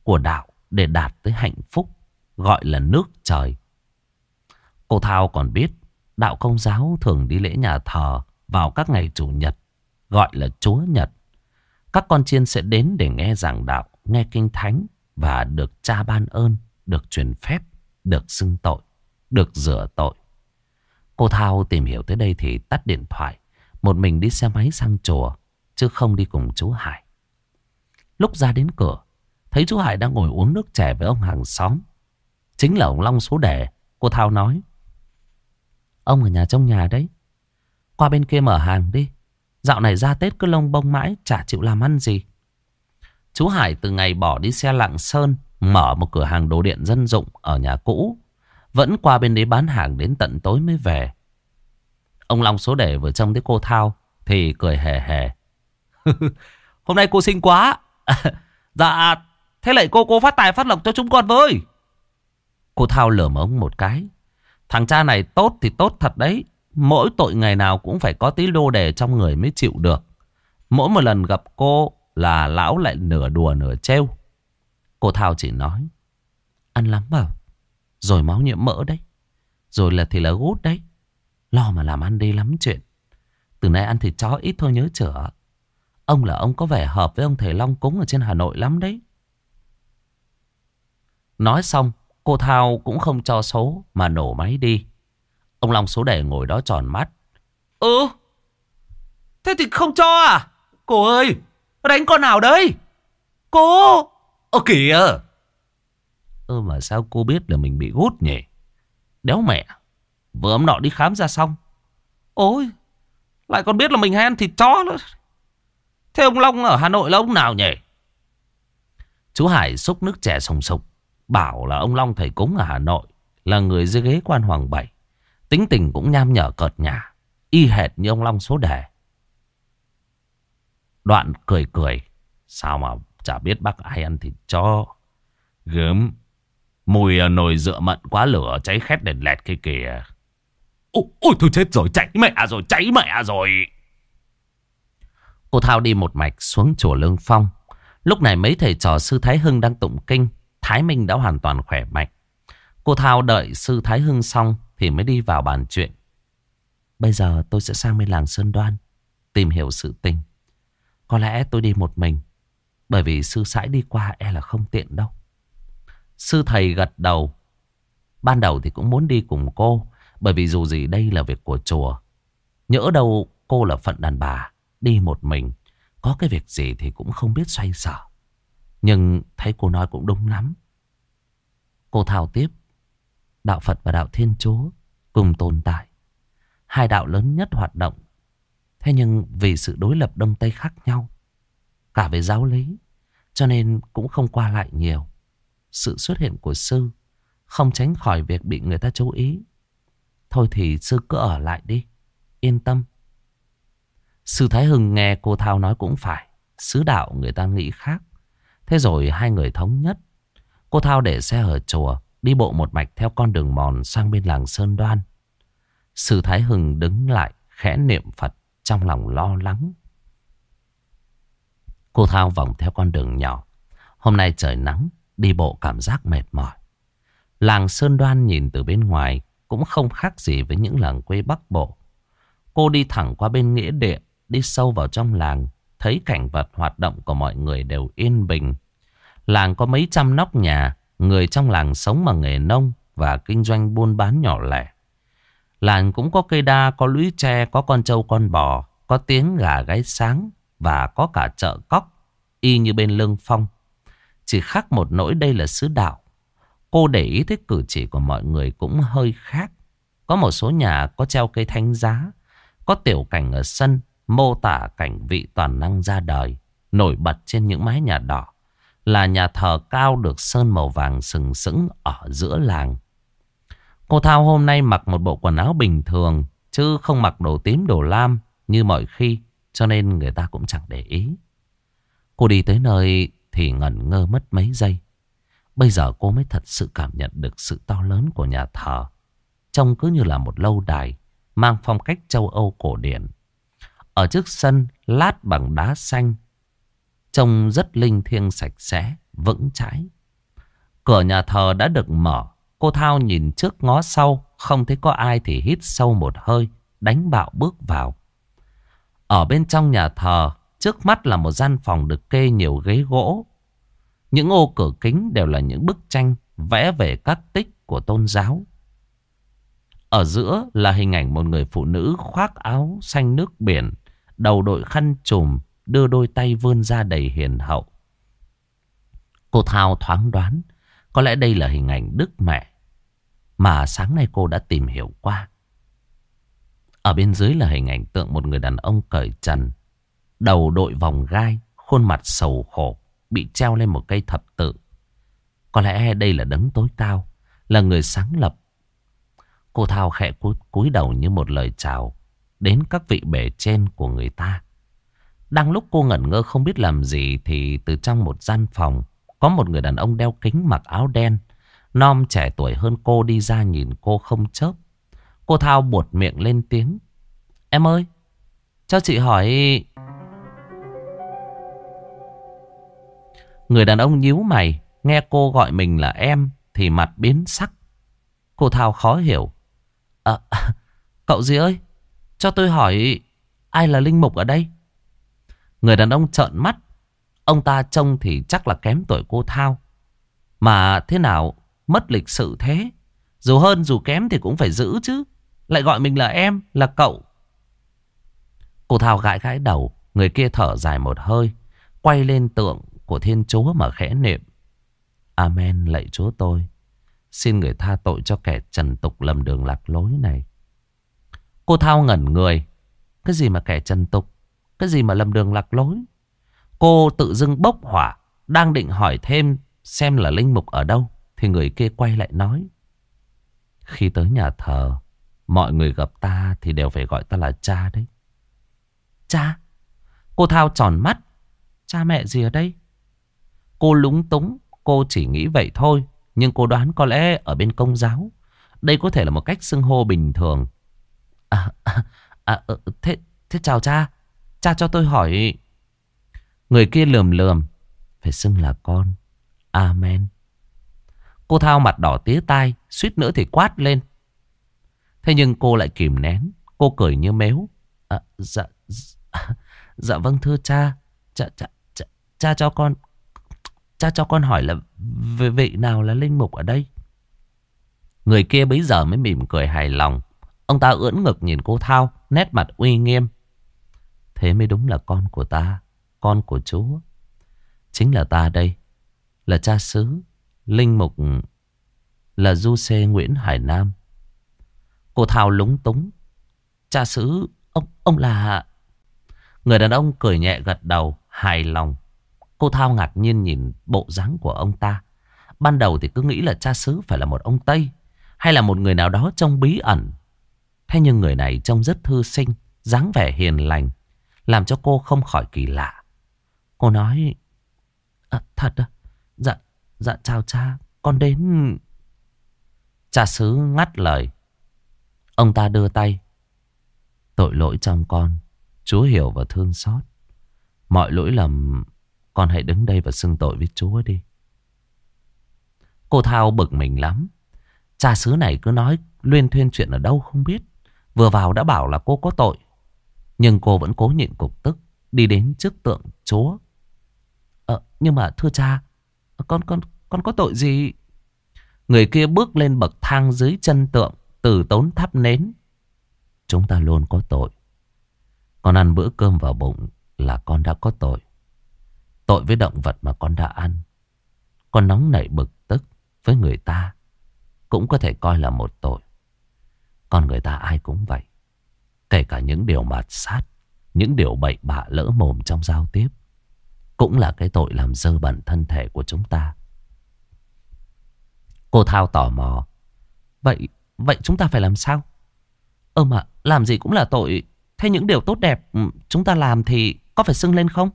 của đạo để đạt tới hạnh phúc, gọi là nước trời. Cô Thao còn biết đạo công giáo thường đi lễ nhà thờ vào các ngày chủ nhật, gọi là Chúa Nhật. Các con chiên sẽ đến để nghe giảng đạo, nghe kinh thánh và được cha ban ơn, được truyền phép, được xưng tội, được rửa tội. Cô Thao tìm hiểu tới đây thì tắt điện thoại, một mình đi xe máy sang chùa, chứ không đi cùng chú Hải. Lúc ra đến cửa, thấy chú Hải đang ngồi uống nước chè với ông hàng xóm. Chính là ông Long số đề. cô Thao nói. Ông ở nhà trong nhà đấy, qua bên kia mở hàng đi. Dạo này ra Tết cứ lông bông mãi, chả chịu làm ăn gì. Chú Hải từ ngày bỏ đi xe lạng sơn, mở một cửa hàng đồ điện dân dụng ở nhà cũ. Vẫn qua bên đấy bán hàng đến tận tối mới về. Ông Long số đề vừa trông thấy cô Thao thì cười hề hề. Hôm nay cô xinh quá. dạ, thế lại cô cô phát tài phát lộc cho chúng con với. Cô Thao lửa ông một cái. Thằng cha này tốt thì tốt thật đấy. Mỗi tội ngày nào cũng phải có tí lô đề trong người mới chịu được. Mỗi một lần gặp cô là lão lại nửa đùa nửa trêu. Cô Thao chỉ nói. Ăn lắm vào. Rồi máu nhiễm mỡ đấy. Rồi là thì là gút đấy. Lo mà làm ăn đi lắm chuyện. Từ nay ăn thịt chó ít thôi nhớ chữa. Ông là ông có vẻ hợp với ông thầy Long Cúng ở trên Hà Nội lắm đấy. Nói xong, cô Thao cũng không cho số mà nổ máy đi. Ông Long số đề ngồi đó tròn mắt. Ừ, thế thì không cho à? Cô ơi, Đánh con nào đấy? Cô! Ơ kìa! Ơ mà sao cô biết là mình bị gút nhỉ? Đéo mẹ! Vừa hôm nọ đi khám ra xong. Ôi! Lại còn biết là mình hay ăn thịt chó nữa. Thế ông Long ở Hà Nội là ông nào nhỉ? Chú Hải xúc nước trẻ sồng sục. Bảo là ông Long thầy cúng ở Hà Nội. Là người dưới ghế quan Hoàng Bảy. Tính tình cũng nham nhở cợt nhà. Y hệt như ông Long số đề. Đoạn cười cười. Sao mà chả biết bác ai ăn thịt cho. Gớm. Mùi ờ, nồi dựa mận quá lửa cháy khét đèn lẹt kia kìa. Ôi, ôi thôi chết rồi, cháy mẹ rồi, cháy mẹ rồi. Cô Thao đi một mạch xuống chùa Lương Phong. Lúc này mấy thầy trò sư Thái Hưng đang tụng kinh. Thái Minh đã hoàn toàn khỏe mạnh. Cô Thao đợi sư Thái Hưng xong thì mới đi vào bàn chuyện. Bây giờ tôi sẽ sang bên làng Sơn Đoan, tìm hiểu sự tình. Có lẽ tôi đi một mình, Bởi vì sư sãi đi qua e là không tiện đâu. Sư thầy gật đầu. Ban đầu thì cũng muốn đi cùng cô. Bởi vì dù gì đây là việc của chùa. Nhỡ đâu cô là phận đàn bà. Đi một mình. Có cái việc gì thì cũng không biết xoay sở. Nhưng thấy cô nói cũng đúng lắm. Cô thao tiếp. Đạo Phật và đạo Thiên Chúa cùng tồn tại. Hai đạo lớn nhất hoạt động. Thế nhưng vì sự đối lập Đông Tây khác nhau. Cả về giáo lý. Cho nên cũng không qua lại nhiều. Sự xuất hiện của sư không tránh khỏi việc bị người ta chú ý. Thôi thì sư cứ ở lại đi. Yên tâm. Sư Thái Hưng nghe cô Thao nói cũng phải. Sứ đạo người ta nghĩ khác. Thế rồi hai người thống nhất. Cô Thao để xe ở chùa. Đi bộ một mạch theo con đường mòn sang bên làng Sơn Đoan. Sư Thái Hưng đứng lại khẽ niệm Phật trong lòng lo lắng. Cô Thao vòng theo con đường nhỏ. Hôm nay trời nắng, đi bộ cảm giác mệt mỏi. Làng Sơn Đoan nhìn từ bên ngoài cũng không khác gì với những làng quê Bắc Bộ. Cô đi thẳng qua bên nghĩa địa, đi sâu vào trong làng, thấy cảnh vật hoạt động của mọi người đều yên bình. Làng có mấy trăm nóc nhà, người trong làng sống bằng nghề nông và kinh doanh buôn bán nhỏ lẻ. Làng cũng có cây đa, có lũy tre, có con trâu con bò, có tiếng gà gáy sáng và có cả chợ cóc, y như bên lương phong. Chỉ khác một nỗi đây là xứ đạo. Cô để ý thấy cử chỉ của mọi người cũng hơi khác. Có một số nhà có treo cây thánh giá, có tiểu cảnh ở sân, mô tả cảnh vị toàn năng ra đời, nổi bật trên những mái nhà đỏ. Là nhà thờ cao được sơn màu vàng sừng sững ở giữa làng. Cô Thao hôm nay mặc một bộ quần áo bình thường, chứ không mặc đồ tím đồ lam như mọi khi, cho nên người ta cũng chẳng để ý. Cô đi tới nơi thì ngẩn ngơ mất mấy giây. Bây giờ cô mới thật sự cảm nhận được sự to lớn của nhà thờ. Trông cứ như là một lâu đài, mang phong cách châu Âu cổ điển. Ở trước sân, lát bằng đá xanh. Trông rất linh thiêng sạch sẽ, vững chãi. Cửa nhà thờ đã được mở. Cô Thao nhìn trước ngó sau, không thấy có ai thì hít sâu một hơi, đánh bạo bước vào. Ở bên trong nhà thờ, trước mắt là một gian phòng được kê nhiều ghế gỗ. Những ô cửa kính đều là những bức tranh vẽ về các tích của tôn giáo. Ở giữa là hình ảnh một người phụ nữ khoác áo xanh nước biển, đầu đội khăn trùm, đưa đôi tay vươn ra đầy hiền hậu. Cô Thao thoáng đoán, có lẽ đây là hình ảnh Đức Mẹ mà sáng nay cô đã tìm hiểu qua. Ở bên dưới là hình ảnh tượng một người đàn ông cởi trần, đầu đội vòng gai, khuôn mặt sầu khổ, bị treo lên một cây thập tự. Có lẽ đây là đấng tối cao, là người sáng lập. Cô Thao khẽ cúi, đầu như một lời chào đến các vị bề trên của người ta. Đang lúc cô ngẩn ngơ không biết làm gì thì từ trong một gian phòng có một người đàn ông đeo kính mặc áo đen. Nom trẻ tuổi hơn cô đi ra nhìn cô không chớp. Cô Thao buột miệng lên tiếng. Em ơi, cho chị hỏi... Người đàn ông nhíu mày, nghe cô gọi mình là em thì mặt biến sắc. Cô Thao khó hiểu. À, cậu gì ơi, cho tôi hỏi ai là linh mục ở đây? Người đàn ông trợn mắt. Ông ta trông thì chắc là kém tuổi cô Thao. Mà thế nào mất lịch sự thế? Dù hơn dù kém thì cũng phải giữ chứ. Lại gọi mình là em, là cậu. Cô Thao gãi gãi đầu. Người kia thở dài một hơi. Quay lên tượng của Thiên Chúa mà khẽ niệm. Amen lạy Chúa tôi. Xin người tha tội cho kẻ trần tục lầm đường lạc lối này. Cô Thao ngẩn người. Cái gì mà kẻ trần tục? Cái gì mà lầm đường lạc lối? Cô tự dưng bốc hỏa. Đang định hỏi thêm xem là linh mục ở đâu. Thì người kia quay lại nói. Khi tới nhà thờ, mọi người gặp ta thì đều phải gọi ta là cha đấy. Cha? Cô Thao tròn mắt. Cha mẹ gì ở đây? Cô lúng túng, cô chỉ nghĩ vậy thôi. Nhưng cô đoán có lẽ ở bên công giáo. Đây có thể là một cách xưng hô bình thường. À, à, à, ừ, thế, thế chào cha. Cha cho tôi hỏi. Người kia lườm lườm. Phải xưng là con. Amen. Cô Thao mặt đỏ tía tai. Suýt nữa thì quát lên. Thế nhưng cô lại kìm nén. Cô cười như mếu. À, dạ, dạ, dạ vâng thưa cha. Cha, cha, cha, cha cho con cha cho con hỏi là vị nào là linh mục ở đây Người kia bấy giờ mới mỉm cười hài lòng Ông ta ưỡn ngực nhìn cô Thao Nét mặt uy nghiêm Thế mới đúng là con của ta Con của Chúa. Chính là ta đây Là cha xứ Linh mục Là du xê Nguyễn Hải Nam. Cô Thảo lúng túng. Cha xứ Ông, ông là Người đàn ông cười nhẹ gật đầu Hài lòng. Cô Thao ngạc nhiên nhìn bộ dáng của ông ta. Ban đầu thì cứ nghĩ là cha xứ phải là một ông Tây Hay là một người nào đó trong bí ẩn. Thế nhưng người này trông rất thư sinh dáng vẻ hiền lành làm cho cô không khỏi kỳ lạ. Cô nói à, Thật à? Dạ, dạ chào cha Con đến. Cha xứ ngắt lời. Ông ta đưa tay. Tội lỗi trong con Chúa hiểu và thương xót. Mọi lỗi lầm Con hãy đứng đây và xưng tội với Chúa đi. Cô Thao bực mình lắm. Cha xứ này cứ nói Luyên thuyên chuyện ở đâu không biết. Vừa vào đã bảo là cô có tội. Nhưng cô vẫn cố nhịn cục tức, Đi đến trước tượng Chúa. Ờ nhưng mà thưa cha, Con con con có tội gì? Người kia bước lên bậc thang dưới chân tượng, Từ tốn thắp nến. Chúng ta luôn có tội. Con ăn bữa cơm vào bụng Là con đã có tội. Tội với động vật mà con đã ăn. Con nóng nảy bực tức Với người ta, Cũng có thể coi là một tội. Con người ta ai cũng vậy. Kể cả những điều mạt sát, Những điều bậy bạ lỡ mồm trong giao tiếp, Cũng là cái tội làm dơ bẩn thân thể của chúng ta. Cô Thao tò mò, Vậy vậy chúng ta phải làm sao? Ơ mà, làm gì cũng là tội, Thế những điều tốt đẹp ừ, chúng ta làm thì có phải sưng lên không?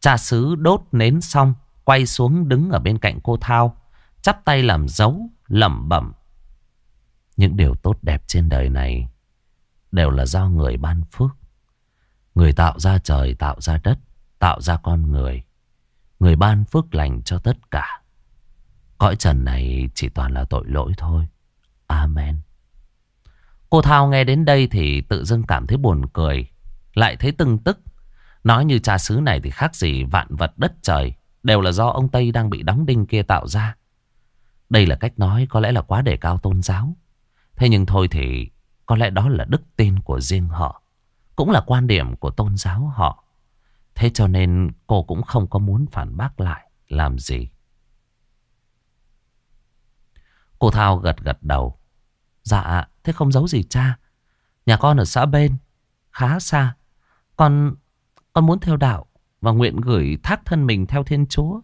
Cha sứ đốt nến xong, Quay xuống đứng ở bên cạnh cô Thao, Chắp tay làm dấu, lẩm bẩm, Những điều tốt đẹp trên đời này Đều là do người ban phước. Người tạo ra trời, tạo ra đất, Tạo ra con người. Người ban phước lành cho tất cả. Cõi trần này chỉ toàn là tội lỗi thôi. Amen. Cô Thao nghe đến đây thì tự dưng cảm thấy buồn cười, Lại thấy tưng tức. Nói như cha xứ này thì khác gì vạn vật đất trời, Đều là do ông Tây đang bị đóng đinh kia tạo ra. Đây là cách nói có lẽ là quá đề cao tôn giáo. Thế nhưng thôi thì có lẽ đó là đức tin của riêng họ, Cũng là quan điểm của tôn giáo họ. Thế cho nên cô cũng không có muốn phản bác lại, Làm gì? Cô Thao gật gật đầu. Dạ thế không giấu gì cha. Nhà con ở xã bên, Khá xa. Con con muốn theo đạo Và nguyện gửi thác thân mình theo Thiên Chúa.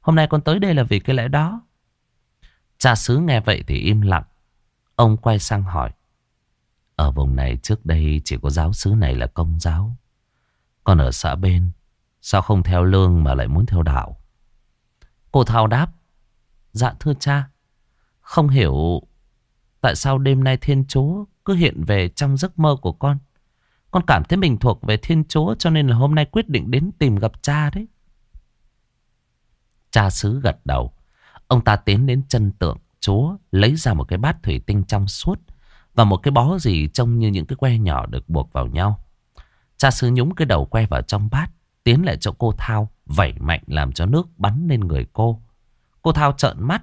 Hôm nay con tới đây là vì cái lẽ đó. Cha xứ nghe vậy thì im lặng. Ông quay sang hỏi. Ở vùng này trước đây chỉ có giáo sứ này là công giáo. Còn ở xã bên, Sao không theo lương mà lại muốn theo đạo? Cô Thao đáp Dạ thưa cha, Không hiểu Tại sao đêm nay Thiên Chúa cứ hiện về trong giấc mơ của con. Con cảm thấy mình thuộc về Thiên Chúa Cho nên là hôm nay quyết định đến tìm gặp cha đấy. Cha xứ gật đầu. Ông ta tiến đến chân tượng Chúa, lấy ra một cái bát thủy tinh trong suốt và một cái bó gì trông như những cái que nhỏ được buộc vào nhau. Cha xứ nhúng cái đầu que vào trong bát Tiến lại cho cô Thao Vẩy mạnh làm cho nước bắn lên người cô. Cô Thao trợn mắt.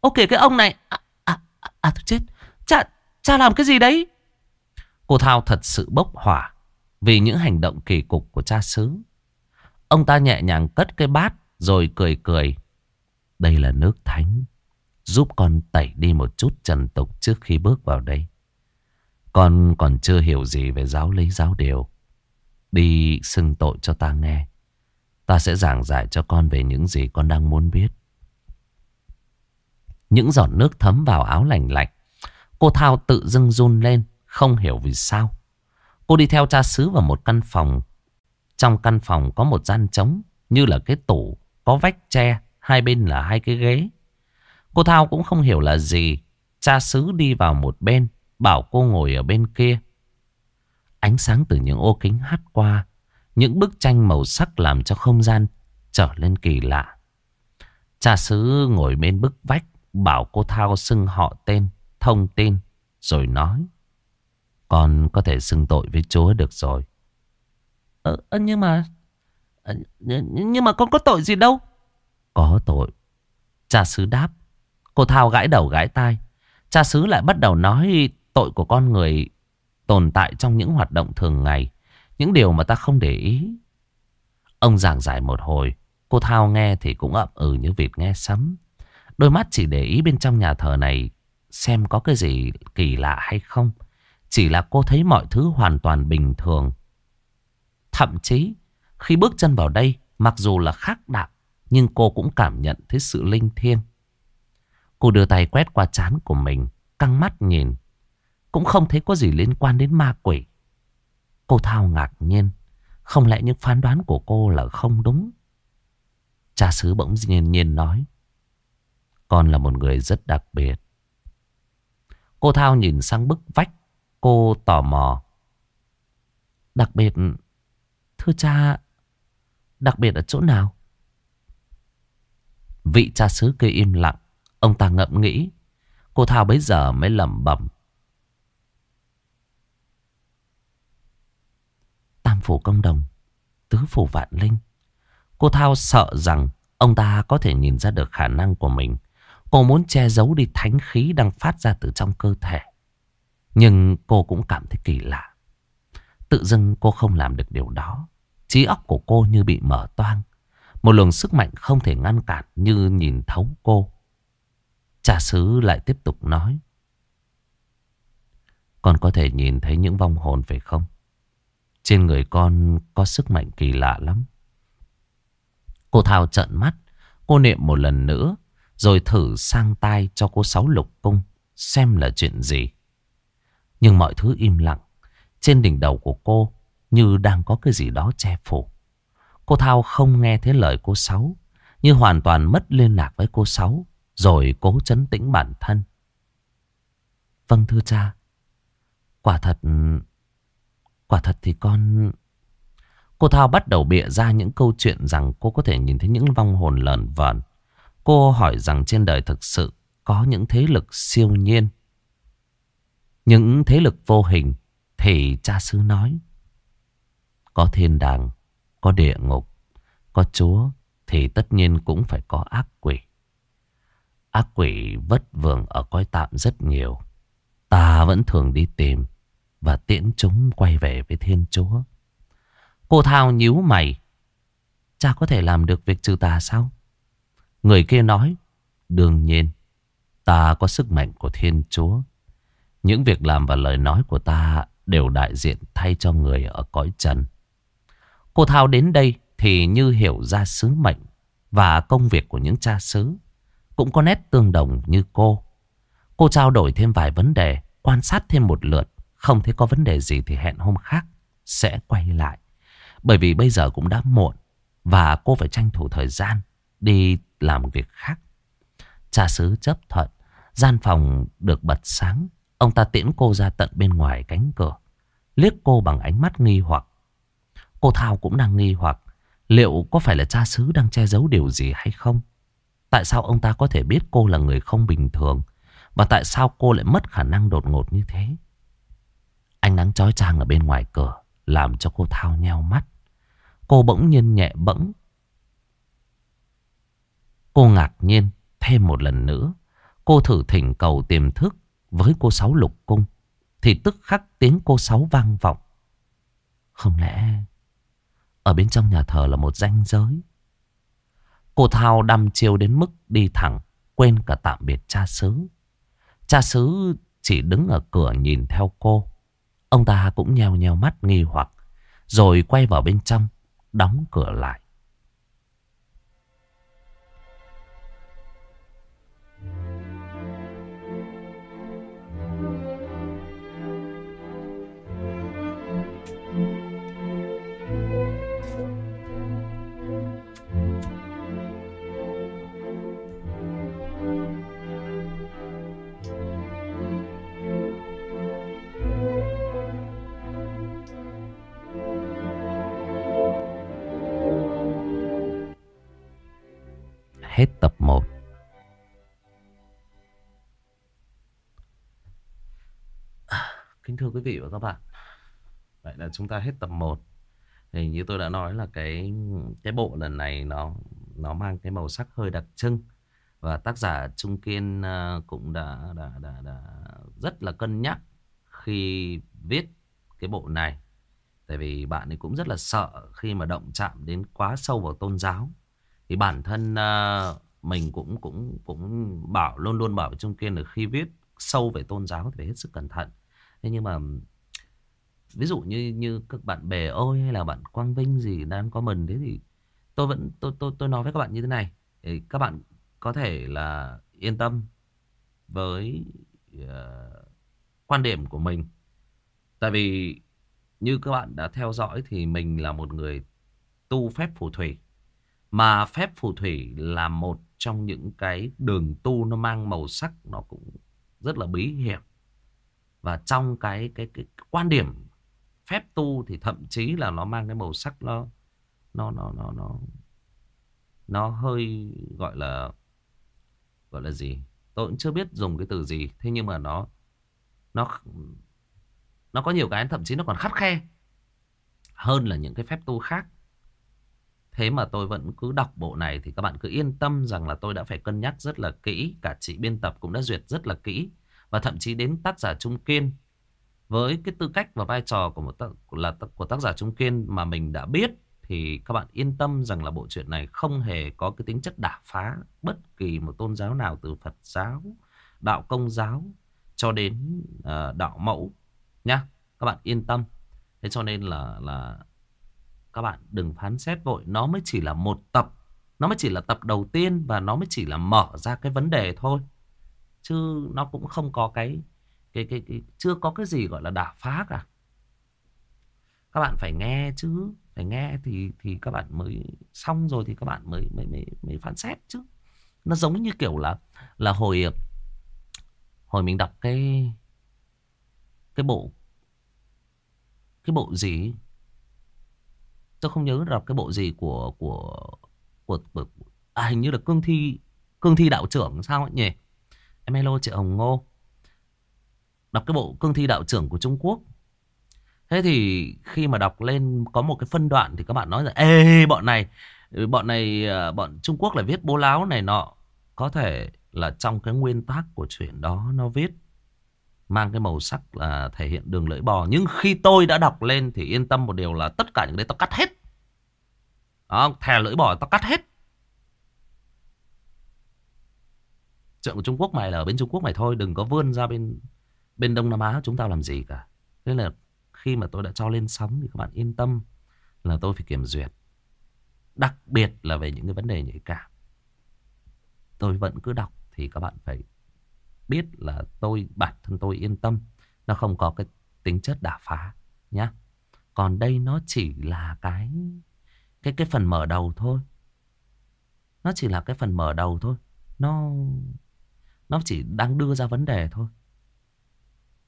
Ok cái ông này! À, à, à, à tôi chết. Cha, cha làm cái gì đấy? Cô Thao thật sự bốc hỏa Vì những hành động kỳ cục của cha xứ. Ông ta nhẹ nhàng cất cái bát Rồi cười cười. Đây là nước thánh Giúp con tẩy đi một chút trần tục trước khi bước vào đây. Con còn chưa hiểu gì về giáo lý, giáo điều. Đi xưng tội cho ta nghe. Ta sẽ giảng giải cho con về những gì con đang muốn biết. Những giọt nước thấm vào áo lành lạnh. Cô Thao tự dưng run lên, Không hiểu vì sao. Cô đi theo cha xứ vào một căn phòng. Trong căn phòng có một gian trống, Như là cái tủ, Có vách tre, Hai bên là hai cái ghế. Cô Thao cũng không hiểu là gì. Cha xứ đi vào một bên Bảo cô ngồi ở bên kia Ánh sáng từ những ô kính hắt qua Những bức tranh màu sắc làm cho không gian trở lên kỳ lạ Cha xứ ngồi bên bức vách Bảo cô Thao xưng họ tên Thông tin Rồi nói Con có thể xưng tội với Chúa được rồi Ờ, nhưng mà ờ, nhưng mà con có tội gì đâu. Có tội. Cha xứ đáp. Cô Thao gãi đầu gãi tai. Cha xứ lại bắt đầu nói tội của con người tồn tại trong những hoạt động thường ngày. Những điều mà ta không để ý. Ông giảng giải một hồi. Cô Thao nghe thì cũng ậm ừ như vịt nghe sấm. Đôi mắt chỉ để ý bên trong nhà thờ này xem có cái gì kỳ lạ hay không. Chỉ là cô thấy mọi thứ hoàn toàn bình thường. Thậm chí khi bước chân vào đây mặc dù là khác đạo nhưng cô cũng cảm nhận thấy sự linh thiêng. Cô đưa tay quét qua chán của mình, căng mắt nhìn. Cũng không thấy có gì liên quan đến ma quỷ. Cô Thao ngạc nhiên. Không lẽ những phán đoán của cô là không đúng? Cha xứ bỗng nhiên nhiên nói. Con là một người rất đặc biệt. Cô Thao nhìn sang bức vách. Cô tò mò. Đặc biệt... Thưa cha... Đặc biệt ở chỗ nào? Vị cha xứ kia im lặng. Ông ta ngậm nghĩ. Cô Thao bấy giờ mới lẩm bẩm. Tam phủ công đồng. Tứ phủ vạn linh. Cô Thao sợ rằng ông ta có thể nhìn ra được khả năng của mình. Cô muốn che giấu đi thánh khí đang phát ra từ trong cơ thể. Nhưng cô cũng cảm thấy kỳ lạ. Tự dưng cô không làm được điều đó. Trí óc của cô như bị mở toang. Một luồng sức mạnh không thể ngăn cản như nhìn thấu cô. Cha xứ lại tiếp tục nói. Con có thể nhìn thấy những vong hồn phải không? Trên người con có sức mạnh kỳ lạ lắm. Cô Thao trợn mắt. Cô niệm một lần nữa. Rồi thử sang tai cho cô Sáu Lục Cung. Xem là chuyện gì. Nhưng mọi thứ im lặng. Trên đỉnh đầu của cô như đang có cái gì đó che phủ. Cô Thao không nghe thấy lời cô Sáu. Như hoàn toàn mất liên lạc với cô Sáu. Rồi cố chấn tĩnh bản thân. Vâng thưa cha. Quả thật... Quả thật thì con... Cô Thao bắt đầu bịa ra những câu chuyện rằng cô có thể nhìn thấy những vong hồn lợn vợn. Cô hỏi rằng trên đời thực sự có những thế lực siêu nhiên. Những thế lực vô hình thì cha sư nói. Có thiên đàng, có địa ngục, có chúa thì tất nhiên cũng phải có ác quỷ. Ác quỷ vất vưởng ở cõi tạm rất nhiều. Ta vẫn thường đi tìm và tiễn chúng quay về với thiên chúa. Cô Thao nhíu mày. Cha có thể làm được việc trừ tà sao? Người kia nói. Đương nhiên, ta có sức mạnh của thiên chúa. Những việc làm và lời nói của ta đều đại diện thay cho người ở cõi trần. Cô Thao đến đây thì như hiểu ra sứ mệnh và công việc của những cha xứ. Cũng có nét tương đồng như cô. Cô trao đổi thêm vài vấn đề, quan sát thêm một lượt. Không thấy có vấn đề gì thì hẹn hôm khác sẽ quay lại. Bởi vì bây giờ cũng đã muộn và cô phải tranh thủ thời gian đi làm việc khác. Cha xứ chấp thuận, gian phòng được bật sáng. Ông ta tiễn cô ra tận bên ngoài cánh cửa. Liếc cô bằng ánh mắt nghi hoặc. Cô Thao cũng đang nghi hoặc liệu có phải là cha xứ đang che giấu điều gì hay không? Tại sao ông ta có thể biết cô là người không bình thường? Và tại sao cô lại mất khả năng đột ngột như thế? Ánh nắng chói chang ở bên ngoài cửa làm cho cô Thao nheo mắt. Cô bỗng nhiên nhẹ bẫng. Cô ngạc nhiên thêm một lần nữa. Cô thử thỉnh cầu tiềm thức với cô Sáu Lục Cung. Thì tức khắc tiếng cô Sáu vang vọng. Không lẽ ở bên trong nhà thờ là một ranh giới? Cô Thao đăm chiêu đến mức đi thẳng, quên cả tạm biệt cha xứ. Cha xứ chỉ đứng ở cửa nhìn theo cô. Ông ta cũng nheo nheo mắt nghi hoặc, rồi quay vào bên trong, đóng cửa lại. Tập 1 à, Kính thưa quý vị và các bạn. Vậy là chúng ta hết tập 1 thì như tôi đã nói là cái cái bộ lần này nó nó mang cái màu sắc hơi đặc trưng. Và tác giả Trung Kiên à, cũng đã, đã đã đã rất là cân nhắc khi viết cái bộ này. Tại vì bạn ấy cũng rất là sợ khi mà động chạm đến quá sâu vào tôn giáo. Thì bản thân uh, mình cũng cũng cũng bảo luôn luôn bảo với Trung Kiên là khi viết sâu về tôn giáo thì phải hết sức cẩn thận. Thế nhưng mà ví dụ như như các bạn bè ôi hay là bạn Quang Vinh gì đang có mình thế thì tôi vẫn tôi tôi tôi nói với các bạn như thế này. Các bạn có thể là yên tâm với uh, quan điểm của mình. Tại vì như các bạn đã theo dõi thì mình là một người tu phép phù thủy mà phép phù thủy là một trong những cái đường tu nó mang màu sắc, nó cũng rất là bí hiểm. Và trong cái cái cái quan điểm phép tu thì thậm chí là nó mang cái màu sắc nó nó nó nó nó nó hơi gọi là gọi là gì? Tôi cũng chưa biết dùng cái từ gì, thế nhưng mà nó nó nó có nhiều cái, thậm chí nó còn khắt khe hơn là những cái phép tu khác thế mà tôi vẫn cứ đọc bộ này thì các bạn cứ yên tâm rằng là tôi đã phải cân nhắc rất là kỹ cả chị biên tập cũng đã duyệt rất là kỹ và thậm chí đến tác giả Trung Kiên với cái tư cách và vai trò của một tác, là của tác giả Trung Kiên mà mình đã biết thì các bạn yên tâm rằng là bộ truyện này không hề có cái tính chất đả phá bất kỳ một tôn giáo nào từ Phật giáo, đạo công giáo cho đến uh, đạo mẫu nhá. Các bạn yên tâm. Thế cho nên là là các bạn đừng phán xét vội, nó mới chỉ là một tập, nó mới chỉ là tập đầu tiên và nó mới chỉ là mở ra cái vấn đề thôi. Chứ nó cũng không có cái cái cái, cái chưa có cái gì gọi là đả phá cả. Các bạn phải nghe chứ phải nghe thì thì các bạn mới xong rồi thì các bạn mới mới mới, mới phán xét chứ nó giống như kiểu là là hồi hồi mình đọc cái cái bộ cái bộ gì tôi không nhớ đọc cái bộ gì của của của, của à, hình như là cương thi cương thi đạo trưởng sao ấy nhỉ? Em hello chị hồng ngô. Đọc cái bộ cương thi đạo trưởng của trung quốc. Thế thì khi mà đọc lên có một cái phân đoạn thì các bạn nói là Ê bọn này Bọn này à, bọn Trung Quốc là viết bố láo này nọ. Có thể là trong cái nguyên tắc của chuyện đó nó viết Mang cái màu sắc là thể hiện đường lưỡi bò Nhưng khi tôi đã đọc lên thì yên tâm một điều là tất cả những cái đấy tao cắt hết đó, Thè lưỡi bò tao cắt hết Chuyện của Trung Quốc mày là ở bên Trung Quốc mày thôi Đừng có vươn ra bên bên Đông Nam Á chúng tao làm gì cả Thế là khi mà tôi đã cho lên sóng thì các bạn yên tâm là tôi phải kiểm duyệt. Đặc biệt là về những cái vấn đề nhạy cảm. Tôi vẫn cứ đọc thì các bạn phải biết là tôi bản thân tôi yên tâm. Nó không có cái tính chất đả phá nhá. Còn đây nó chỉ là cái cái cái phần mở đầu thôi. Nó chỉ là cái phần mở đầu thôi. Nó nó chỉ đang đưa ra vấn đề thôi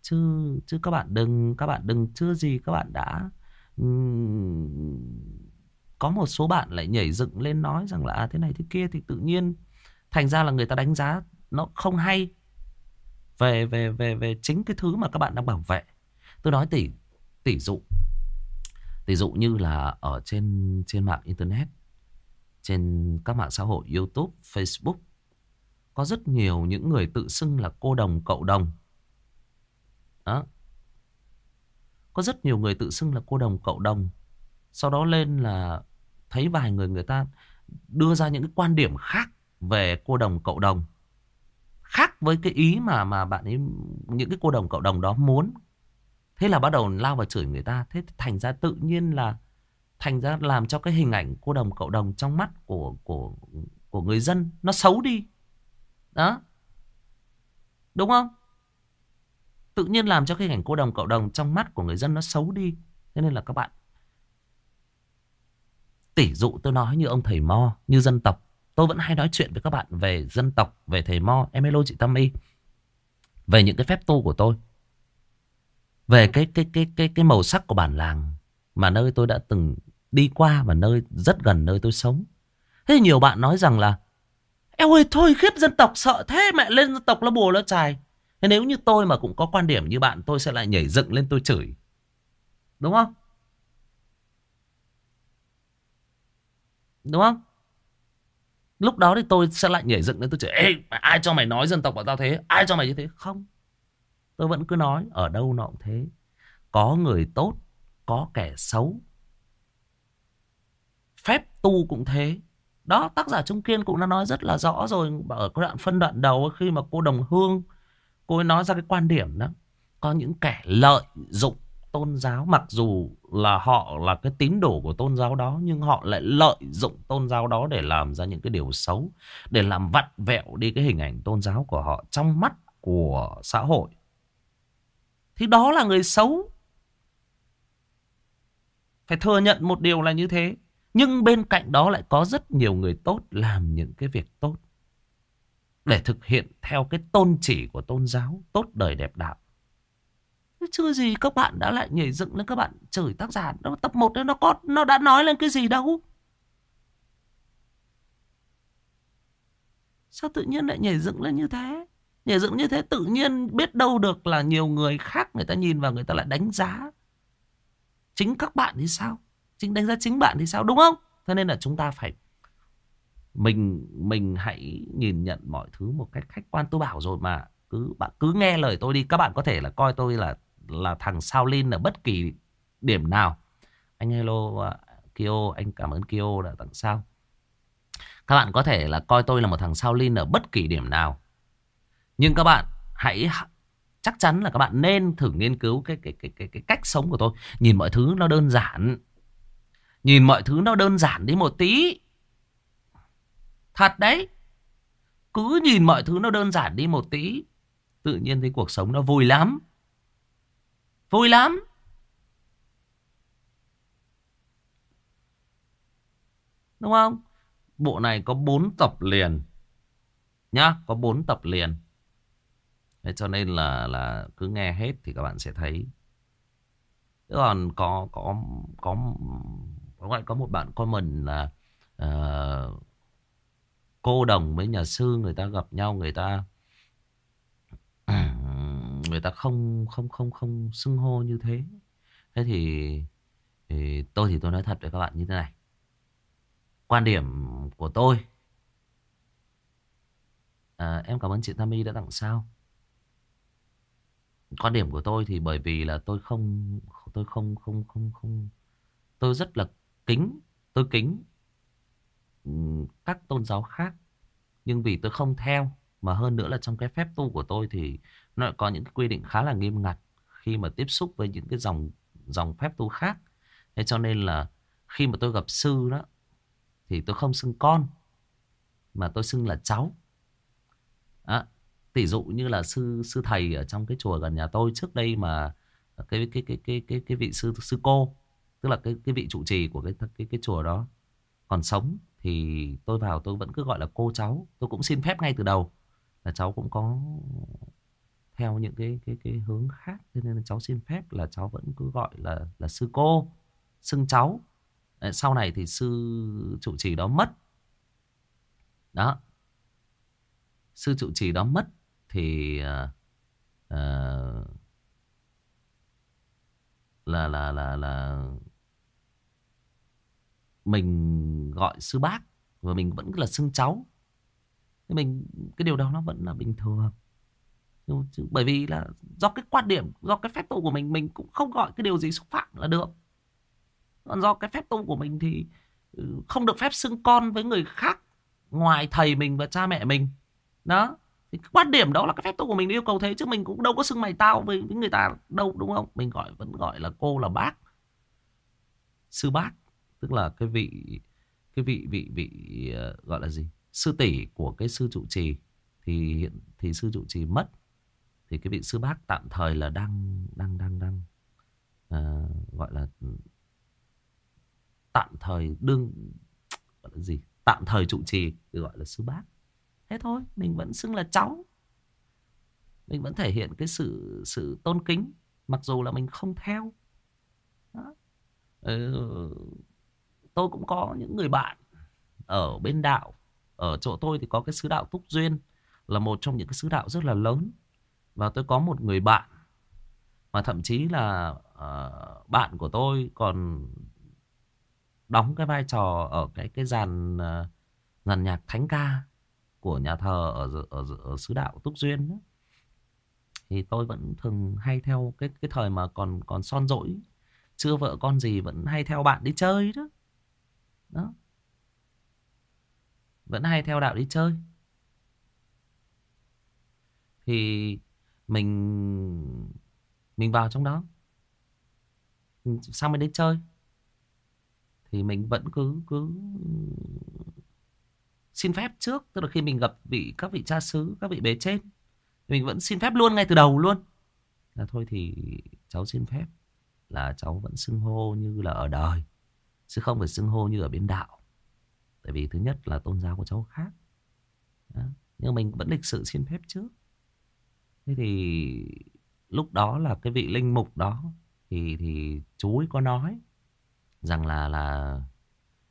chứ chứ các bạn đừng các bạn đừng chưa gì các bạn đã um, có một số bạn lại nhảy dựng lên nói rằng là à, thế này thế kia thì tự nhiên thành ra là người ta đánh giá nó không hay về về về về chính cái thứ mà các bạn đang bảo vệ tôi nói tỷ tỷ dụ tỷ dụ như là ở trên trên mạng internet trên các mạng xã hội YouTube, Facebook có rất nhiều những người tự xưng là cô đồng cậu đồng đó. Có rất nhiều người tự xưng là cô đồng cậu đồng. Sau đó lên là thấy vài người người ta đưa ra những cái quan điểm khác về cô đồng cậu đồng. Khác với cái ý mà mà bạn ấy những cái cô đồng cậu đồng đó muốn. Thế là bắt đầu lao vào chửi người ta. Thế thành ra tự nhiên là thành ra làm cho cái hình ảnh cô đồng cậu đồng trong mắt của của của người dân nó xấu đi. Đó. Đúng không? tự nhiên làm cho cái hình ảnh cô đồng cậu đồng trong mắt của người dân nó xấu đi. Thế nên là các bạn Tỷ dụ tôi nói như ông thầy Mo, như dân tộc. Tôi vẫn hay nói chuyện với các bạn về dân tộc, về thầy Mo. Em hello chị Tâm Y. Về những cái phép tu của tôi. Về cái cái cái cái cái màu sắc của bản làng mà nơi tôi đã từng đi qua và nơi rất gần nơi tôi sống. Thế nhiều bạn nói rằng là Eo ơi thôi khiếp dân tộc sợ thế mẹ lên dân tộc là bùa nó chài. Thế nếu như tôi mà cũng có quan điểm như bạn Tôi sẽ lại nhảy dựng lên tôi chửi Đúng không Đúng không? Lúc đó thì tôi sẽ lại nhảy dựng lên, tôi chửi, Ê ai cho mày nói dân tộc của tao thế? Ai cho mày như thế? Không. Tôi vẫn cứ nói, Ở đâu nó cũng thế. Có người tốt, Có kẻ xấu. Phép tu cũng thế. Đó, tác giả Trung Kiên cũng đã nói rất là rõ rồi Ở cái đoạn phân đoạn đầu, Khi mà cô Đồng Hương, Cô ấy nói ra cái quan điểm đó, Có những kẻ lợi dụng tôn giáo, mặc dù là họ là cái tín đồ của tôn giáo đó, nhưng họ lại lợi dụng tôn giáo đó để làm ra những cái điều xấu, để làm vặn vẹo đi cái hình ảnh tôn giáo của họ trong mắt của xã hội. Thì đó là người xấu. Phải thừa nhận một điều là như thế, nhưng bên cạnh đó lại có rất nhiều người tốt làm những cái việc tốt để thực hiện theo cái tôn chỉ của tôn giáo, tốt đời đẹp đạo chưa gì các bạn đã lại nhảy dựng lên các bạn chửi tác giả. Nó, tập 1 nó có nó đã nói lên cái gì đâu. Sao tự nhiên lại nhảy dựng lên như thế? Nhảy dựng như thế tự nhiên biết đâu được là nhiều người khác người ta nhìn vào người ta lại đánh giá. Chính các bạn thì sao? Chính đánh giá chính bạn thì sao đúng không? Cho nên là chúng ta phải mình mình hãy nhìn nhận mọi thứ một cách khách quan tôi bảo rồi mà cứ bạn cứ nghe lời tôi đi các bạn có thể là coi tôi là là thằng sao linh ở bất kỳ điểm nào. Anh hello uh, à, Kyo, anh cảm ơn Kyo đã tặng sao. Các bạn có thể là coi tôi là một thằng sao linh ở bất kỳ điểm nào. Nhưng các bạn hãy chắc chắn là các bạn nên thử nghiên cứu cái cái cái cái cái cách sống của tôi. Nhìn mọi thứ nó đơn giản. Nhìn mọi thứ nó đơn giản đi một tí. Thật đấy. Cứ nhìn mọi thứ nó đơn giản đi một tí. Tự nhiên thấy cuộc sống nó vui lắm. Vui lắm. Đúng không? Bộ này có 4 tập liền. Nhá, có 4 tập liền. Thế cho nên là là cứ nghe hết thì các bạn sẽ thấy. Thế còn có có có có có một bạn comment là uh, cô đồng với nhà sư người ta gặp nhau người ta người ta không không không không xưng hô như thế. Thế thì, thì tôi thì tôi nói thật với các bạn như thế này. Quan điểm của tôi à, em cảm ơn chị Tammy đã tặng sao? Quan điểm của tôi thì bởi vì là tôi không tôi không không không không tôi rất là kính tôi kính các tôn giáo khác. Nhưng vì tôi không theo mà hơn nữa là trong cái phép tu của tôi thì nó có những cái quy định khá là nghiêm ngặt khi mà tiếp xúc với những cái dòng dòng phép tu khác. Thế cho nên là khi mà tôi gặp sư đó thì tôi không xưng con mà tôi xưng là cháu. À, tỷ dụ như là sư sư thầy ở trong cái chùa gần nhà tôi trước đây mà cái cái cái cái cái cái vị sư sư cô tức là cái cái vị trụ trì của cái cái cái chùa đó còn sống thì tôi vào tôi vẫn cứ gọi là cô cháu tôi cũng xin phép ngay từ đầu là cháu cũng có theo những cái cái cái hướng khác. Cho nên là cháu xin phép là cháu vẫn cứ gọi là là sư cô xưng cháu. Sau này thì sư trụ trì đó mất. Đó. Sư trụ trì đó mất thì uh, là là là là mình gọi sư bác và mình vẫn là xưng cháu. Mình cái điều đó nó vẫn là bình thường bởi vì là do cái quan điểm do cái phép tu của mình mình cũng không gọi cái điều gì xúc phạm là được. Còn do cái phép tu của mình thì ừ, không được phép xưng con với người khác ngoài thầy mình và cha mẹ mình. Đó thì cái quan điểm đó là cái phép tu của mình yêu cầu thế chứ mình cũng đâu có xưng mày tao với, với người ta đâu đúng không? Mình gọi vẫn gọi là cô là bác sư bác tức là cái vị cái vị vị vị uh, gọi là gì? Sư tỷ của cái sư trụ trì. Thì hiện thì sư trụ trì mất thì cái vị sư bác tạm thời là đang đang đang đang uh, gọi là tạm thời đương gọi là gì? Tạm thời trụ trì thì gọi là sư bác thế thôi mình vẫn xưng là cháu. Mình vẫn thể hiện cái sự sự tôn kính mặc dù là mình không theo. Đó. Ừ, tôi cũng có những người bạn ở bên đạo. Ở chỗ tôi thì có cái sứ đạo Túc Duyên là một trong những cái sứ đạo rất là lớn và tôi có một người bạn mà thậm chí là uh, bạn của tôi còn đóng cái vai trò ở cái cái dàn uh, dàn nhạc thánh ca của nhà thờ ở ở, ở, ở xứ đạo Túc Duyên đó. thì tôi vẫn thường hay theo cái cái thời mà còn còn son dỗi chưa vợ con gì vẫn hay theo bạn đi chơi đó. Đó. Vẫn hay theo đạo đi chơi. Thì mình mình vào trong đó. Ừ, sao mới đến chơi? Thì mình vẫn cứ cứ xin phép trước, tức là khi mình gặp vị, các vị cha xứ, các vị bề trên mình vẫn xin phép luôn ngay từ đầu luôn. Là thôi thì cháu xin phép là cháu vẫn xưng hô như là ở đời, chứ không phải xưng hô như ở bên đạo. Tại vì thứ nhất là tôn giáo của cháu khác. Đó. nhưng mình vẫn lịch sự xin phép trước thế thì lúc đó là cái vị linh mục đó, thì thì chú ấy có nói rằng là là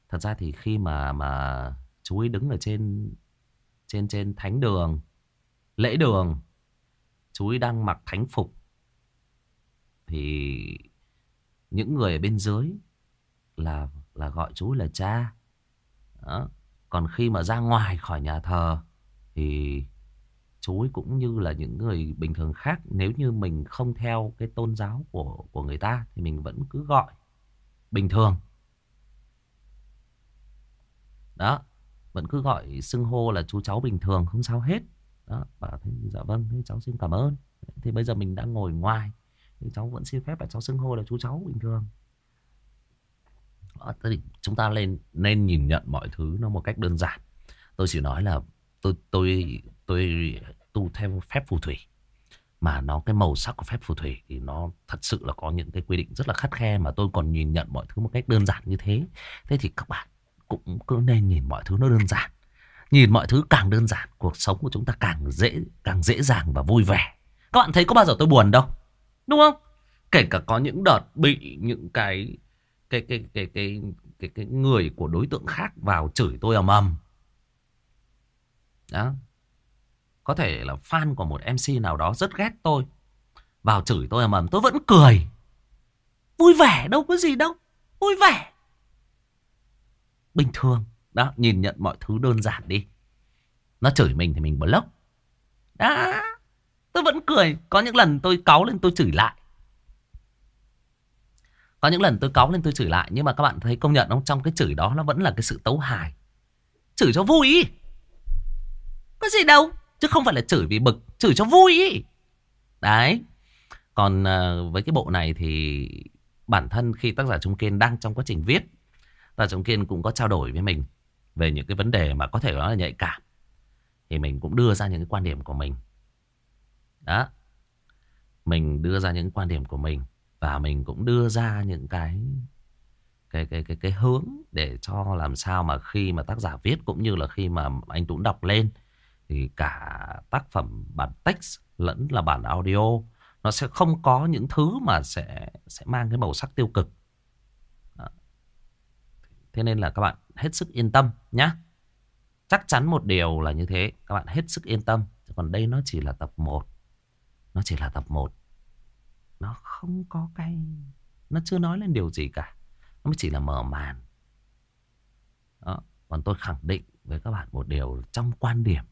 thật ra thì khi mà mà chú ấy đứng ở trên trên trên thánh đường, lễ đường chú ấy đang mặc thánh phục, thì những người ở bên dưới là là gọi chú là cha đó. còn khi mà ra ngoài khỏi nhà thờ thì chú cũng như là những người bình thường khác. Nếu như mình không theo cái tôn giáo của của người ta thì mình vẫn cứ gọi bình thường. Đó vẫn cứ gọi xưng hô là chú cháu bình thường không sao hết. Đó bảo thế dạ vâng thế cháu xin cảm ơn. Thì bây giờ mình đang ngồi ngoài thì cháu vẫn xin phép là cháu xưng hô là chú cháu bình thường. Đó, thì chúng ta nên nên nhìn nhận mọi thứ nó một cách đơn giản. Tôi chỉ nói là tôi tôi tôi tu theo phép phù thủy. Mà nó cái màu sắc của phép phù thủy thì nó thật sự là có những cái quy định rất là khắt khe mà tôi còn nhìn nhận mọi thứ một cách đơn giản như thế. Thế thì các bạn cũng cứ nên nhìn mọi thứ nó đơn giản. Nhìn mọi thứ càng đơn giản cuộc sống của chúng ta càng dễ càng dễ dàng và vui vẻ. Các bạn thấy có bao giờ tôi buồn đâu đúng không? Kể cả có những đợt bị những cái cái cái cái cái cái, cái người của đối tượng khác vào chửi tôi ầm ầm. Đó có thể là fan của một MC nào đó rất ghét tôi. Vào chửi tôi ầm ầm, tôi vẫn cười. Vui vẻ, đâu có gì đâu. Vui vẻ. Bình thường. Đó, nhìn nhận mọi thứ đơn giản đi. Nó chửi mình thì mình block. Đó, tôi vẫn cười. Có những lần tôi cáu lên tôi chửi lại. Có những lần tôi cáu lên tôi chửi lại, nhưng mà các bạn thấy công nhận không? Trong cái chửi đó nó vẫn là cái sự tấu hài. Chửi cho vui. Có gì đâu chứ không phải là chửi vì bực, chửi cho vui ý. đấy. Còn ờ, với cái bộ này thì bản thân khi tác giả Trung Kiên đang trong quá trình viết, tác giả Trung Kiên cũng có trao đổi với mình về những cái vấn đề mà có thể nói là nhạy cảm. Thì mình cũng đưa ra những cái quan điểm của mình. Đó. Mình đưa ra những quan điểm của mình và mình cũng đưa ra những cái cái cái cái cái hướng để cho làm sao mà khi mà tác giả viết cũng như là khi mà anh Tuấn đọc lên thì cả tác phẩm bản text lẫn là bản audio nó sẽ không có những thứ mà sẽ sẽ mang cái màu sắc tiêu cực. Đó. Thế nên là các bạn hết sức yên tâm nhé. Chắc chắn một điều là như thế, các bạn hết sức yên tâm. Còn đây nó chỉ là tập 1. Nó chỉ là tập 1. Nó không có cái nó chưa nói lên điều gì cả. Nó mới chỉ là mở màn. Đó. Còn tôi khẳng định với các bạn một điều trong quan điểm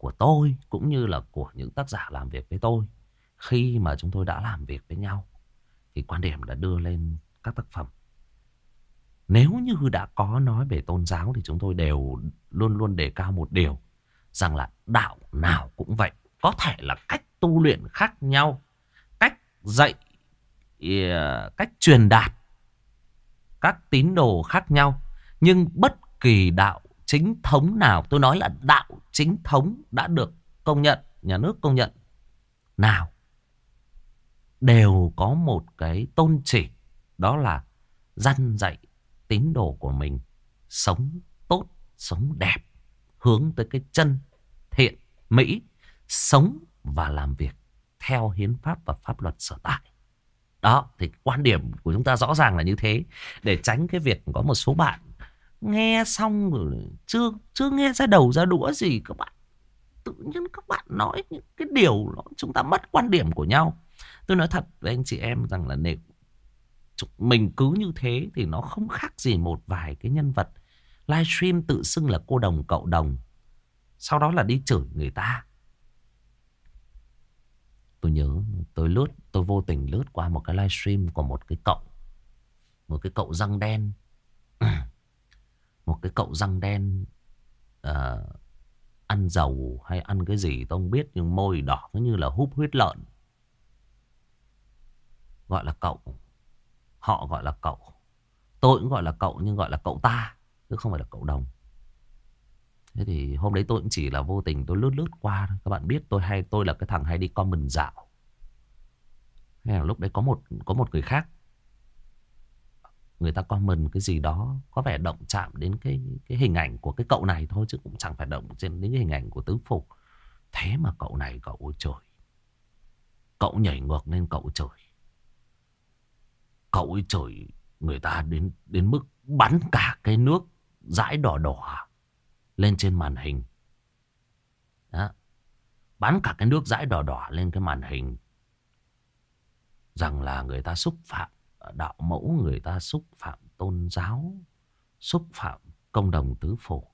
của tôi cũng như là của những tác giả làm việc với tôi. Khi mà chúng tôi đã làm việc với nhau, thì quan điểm đã đưa lên các tác phẩm. Nếu như đã có nói về tôn giáo thì chúng tôi đều luôn luôn đề cao một điều, rằng là đạo nào cũng vậy, có thể là cách tu luyện khác nhau, cách dạy à, cách truyền đạt các tín đồ khác nhau, nhưng bất kỳ đạo chính thống nào, tôi nói là đạo chính thống đã được công nhận, nhà nước công nhận, nào đều có một cái tôn chỉ, đó là dăn dạy tín đồ của mình sống tốt, sống đẹp, hướng tới cái chân thiện, mỹ, sống và làm việc theo hiến pháp và pháp luật sở tại. Đó, thì quan điểm của chúng ta rõ ràng là như thế. Để tránh cái việc có một số bạn nghe xong rồi chưa chưa nghe ra đầu ra đũa gì các bạn tự nhiên các bạn nói những cái điều đó chúng ta mất quan điểm của nhau tôi nói thật với anh chị em rằng là nếu mình cứ như thế thì nó không khác gì một vài cái nhân vật livestream tự xưng là cô đồng cậu đồng. Sau đó là đi chửi người ta. Tôi nhớ tôi lướt, tôi vô tình lướt qua một cái livestream của một cái cậu. Một cái cậu răng đen. một cái cậu răng đen à, ăn dầu hay ăn cái gì tôi không biết nhưng môi đỏ như là húp huyết lợn. Gọi là cậu. Họ gọi là cậu. Tôi cũng gọi là cậu nhưng gọi là cậu ta. Chứ không phải là cậu đồng. Thế thì hôm đấy tôi cũng chỉ là vô tình tôi lướt lướt qua. Các bạn biết tôi hay tôi là cái thằng hay đi comment dạo. Hay là lúc đấy có một có một người khác người ta comment cái gì đó, có vẻ động chạm đến cái cái hình ảnh của cái cậu này thôi chứ cũng chẳng phải động trên đến cái hình ảnh của tứ phục thế mà cậu này cậu trời. Cậu nhảy ngược lên cậu trời. Cậu ấy trời, người ta đến đến mức bắn cả cái nước dãi đỏ đỏ lên trên màn hình. Đó. Bắn cả cái nước dãi đỏ đỏ lên cái màn hình. Rằng là người ta xúc phạm đạo mẫu người ta xúc phạm tôn giáo, xúc phạm công đồng tứ phủ.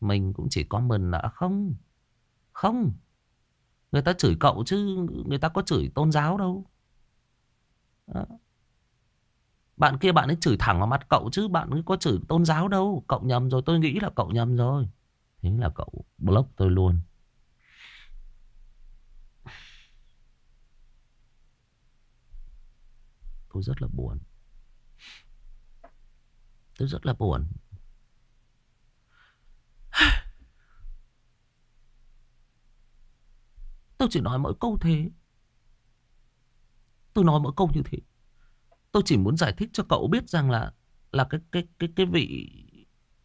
Mình cũng chỉ có mình là à, không không, người ta chửi cậu chứ người ta có chửi tôn giáo đâu. Đó. bạn kia bạn ấy chửi thẳng vào mặt cậu chứ bạn ấy có chửi tôn giáo đâu. Cậu nhầm rồi, tôi nghĩ là cậu nhầm rồi. Thế là cậu block tôi luôn. Tôi rất là buồn. Tôi rất là buồn. Tôi chỉ nói mỗi câu thế. Tôi nói mỗi câu như thế. Tôi chỉ muốn giải thích cho cậu biết rằng là Là cái cái cái cái vị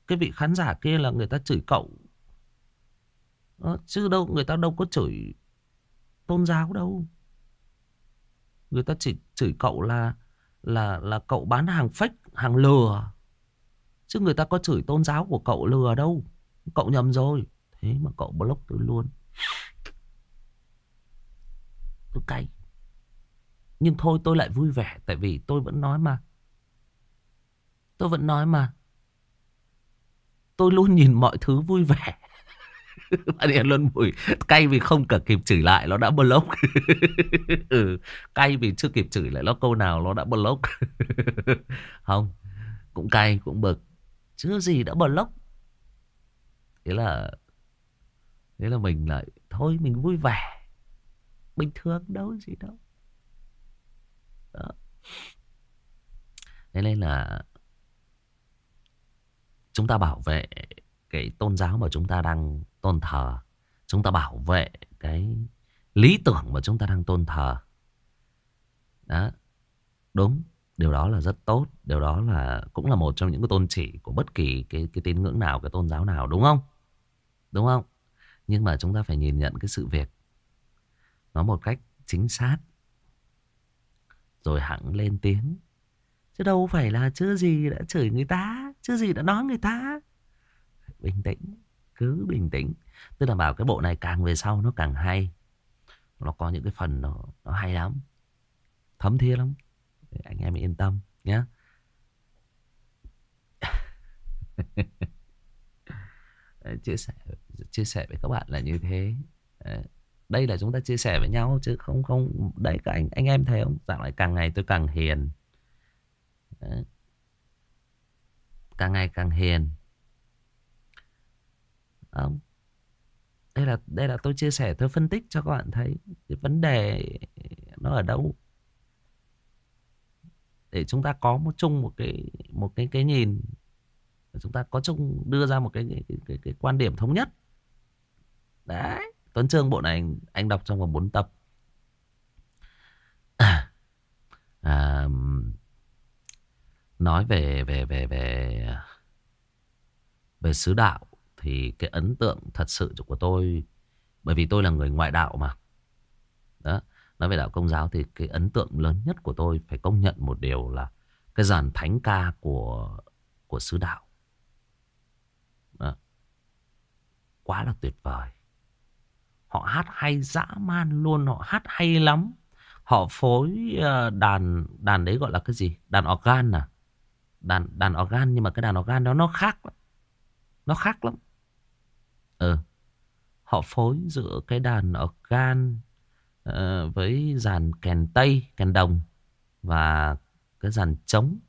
Cái vị khán giả kia là người ta chửi cậu. Đó, Chứ đâu người ta đâu có chửi Tôn giáo đâu. Người ta chỉ chửi cậu là là là cậu bán hàng fake, hàng lừa. Chứ người ta có chửi tôn giáo của cậu lừa đâu. Cậu nhầm rồi. Thế mà cậu block tôi luôn. Tôi cay. Nhưng thôi tôi lại vui vẻ. Tại vì tôi vẫn nói mà. Tôi vẫn nói mà. Tôi luôn nhìn mọi thứ vui vẻ. Bạn Điền Luân Mùi cay vì không cả kịp chửi lại nó đã block. ừ, cay vì chưa kịp chửi lại nó câu nào nó đã block. không, cũng cay cũng bực. chứ gì đã block. Thế là thế là mình lại thôi mình vui vẻ. Bình thường đâu gì đâu. Đó. Thế nên là chúng ta bảo vệ cái tôn giáo mà chúng ta đang tôn thờ. Chúng ta bảo vệ cái lý tưởng mà chúng ta đang tôn thờ. Đó. Đúng. Điều đó là rất tốt. Điều đó là cũng là một trong những cái tôn chỉ của bất kỳ cái, cái tín ngưỡng nào, cái tôn giáo nào. Đúng không? Đúng không? Nhưng mà chúng ta phải nhìn nhận cái sự việc. Nó một cách chính xác. Rồi hẳn lên tiếng. Chứ đâu phải là chưa gì đã chửi người ta. Chưa gì đã nói người ta. Bình tĩnh cứ bình tĩnh. Tức là bảo cái bộ này càng về sau nó càng hay. Nó có những cái phần nó, nó hay lắm. Thấm thía lắm. Anh em yên tâm nhé chia sẻ chia sẻ với các bạn là như thế. Đây là chúng ta chia sẻ với nhau chứ không không đấy cả anh anh em thấy không? Dạo lại càng ngày tôi càng hiền. Càng ngày càng hiền không đây là đây là tôi chia sẻ tôi phân tích cho các bạn thấy cái vấn đề nó ở đâu. Để chúng ta có một chung một cái một cái cái nhìn chúng ta có chung đưa ra một cái cái, cái, cái, cái quan điểm thống nhất. Đấy Tuấn Trương bộ này anh, anh đọc trong vòng 4 tập. À, à, nói về về về về về sứ đạo thì cái ấn tượng thật sự của tôi, bởi vì tôi là người ngoại đạo mà đó, nói về đạo công giáo thì cái ấn tượng lớn nhất của tôi phải công nhận một điều là cái dàn thánh ca của của sứ đạo đó. quá là tuyệt vời họ hát hay dã man luôn, họ hát hay lắm Họ phối ờ, đàn đàn đấy gọi là cái gì? Đàn organ à? Đàn đàn organ nhưng mà cái đàn organ đó nó khác lắm. Nó khác lắm. Ừ. Họ phối giữa cái đàn organ uh, ờ, với dàn kèn tây, kèn đồng và cái dàn trống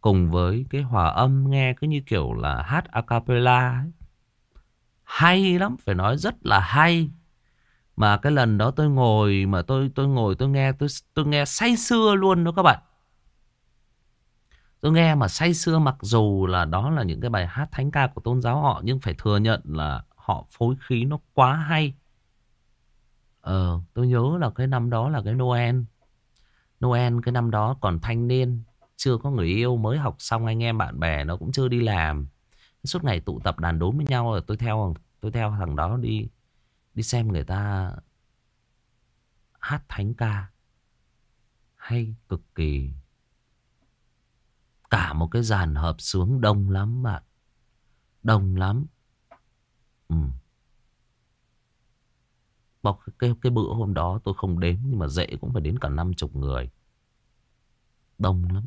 cùng với cái hòa âm nghe cứ như kiểu là hát a cappella ấy. Hay lắm, phải nói rất là hay. Mà cái lần đó tôi ngồi mà tôi tôi ngồi tôi nghe tôi tôi nghe say sưa luôn đó các bạn. Tôi nghe mà say sưa mặc dù là đó là những cái bài hát thánh ca của tôn giáo họ nhưng phải thừa nhận là họ phối khí nó quá hay. Ờ, tôi nhớ là cái năm đó là cái Noel. Noel cái năm đó còn thanh niên, chưa có người yêu, mới học xong anh em bạn bè nó cũng chưa đi làm. Suốt ngày tụ tập đàn đốn với nhau rồi tôi theo tôi theo thằng đó đi đi xem người ta hát thánh ca hay cực kỳ cả một cái dàn hợp sướng đông lắm bạn đông lắm ừ. Bọc cái, cái bữa hôm đó tôi không đếm nhưng mà dễ cũng phải đến cả năm chục người đông lắm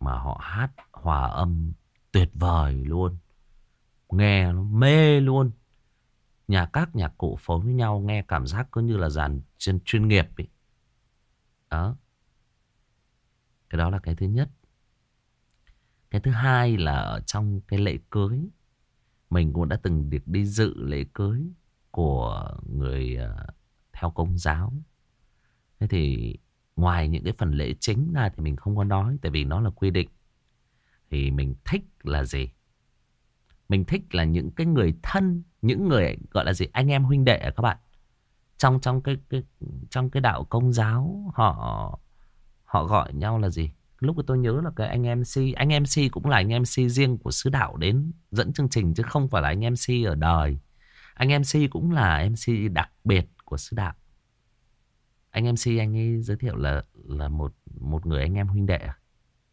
mà họ hát hòa âm tuyệt vời luôn nghe nó mê luôn nhà các nhạc cụ phối với nhau nghe cảm giác cứ như là dàn chuyên, chuyên nghiệp ấy. Đó. Cái đó là cái thứ nhất. Cái thứ hai là ở trong cái lễ cưới. Mình cũng đã từng được đi dự lễ cưới của người à, theo công giáo. Thế thì ngoài những cái phần lễ chính ra thì mình không có nói tại vì nó là quy định. Thì mình thích là gì? Mình thích là những cái người thân, những người gọi là gì anh em huynh đệ à các bạn. Trong trong cái, cái trong cái đạo công giáo họ họ gọi nhau là gì? Lúc tôi nhớ là cái anh MC, anh MC cũng là anh MC riêng của sứ đạo đến dẫn chương trình chứ không phải là anh MC ở đời. Anh MC cũng là MC đặc biệt của sứ đạo. Anh MC anh ấy giới thiệu là là một một người anh em huynh đệ. À?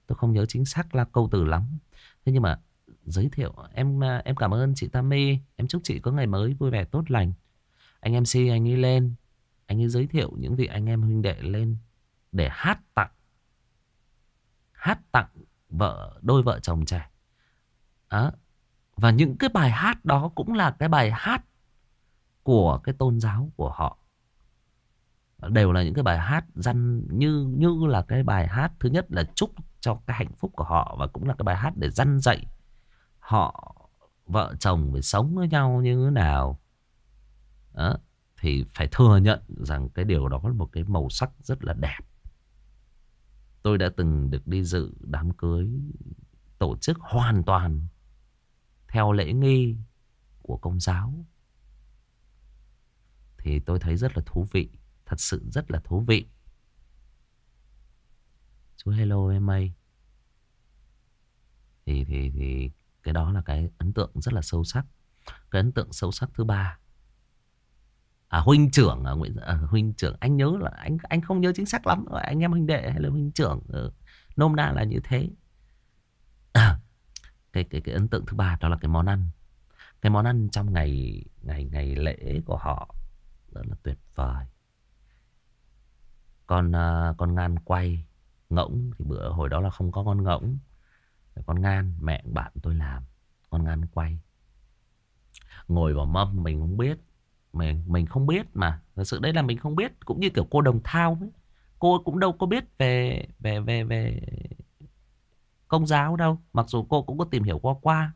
Tôi không nhớ chính xác là câu từ lắm. Thế nhưng mà giới thiệu em em cảm ơn chị Tammy em chúc chị có ngày mới vui vẻ tốt lành anh MC anh ấy lên anh ấy giới thiệu những vị anh em huynh đệ lên để hát tặng hát tặng vợ đôi vợ chồng trẻ đó. và những cái bài hát đó cũng là cái bài hát của cái tôn giáo của họ đều là những cái bài hát dân như như là cái bài hát thứ nhất là chúc cho cái hạnh phúc của họ và cũng là cái bài hát để dân dạy họ vợ chồng phải sống với nhau như thế nào đó, thì phải thừa nhận rằng cái điều đó là một cái màu sắc rất là đẹp. Tôi đã từng được đi dự đám cưới tổ chức hoàn toàn theo lễ nghi của công giáo. Thì tôi thấy rất là thú vị, thật sự rất là thú vị. Chú hello em ơi. Thì thì thì cái đó là cái ấn tượng rất là sâu sắc. Cái ấn tượng sâu sắc thứ ba. À huynh trưởng à, Nguyễn à, huynh trưởng anh nhớ là anh anh không nhớ chính xác lắm rồi anh em huynh đệ hay là huynh trưởng ừ. nôm na là như thế. À, cái cái cái ấn tượng thứ ba đó là cái món ăn. Cái món ăn trong ngày ngày ngày lễ của họ rất là tuyệt vời. Con uh, con ngan quay ngỗng thì bữa hồi đó là không có con ngỗng con ngan mẹ bạn tôi làm con ngan quay ngồi vào mâm mình không biết mình mình không biết mà. Thật sự đấy là mình không biết, cũng như kiểu cô đồng thao ấy. cô cũng đâu có biết về về về về công giáo đâu. Mặc dù cô cũng có tìm hiểu qua qua,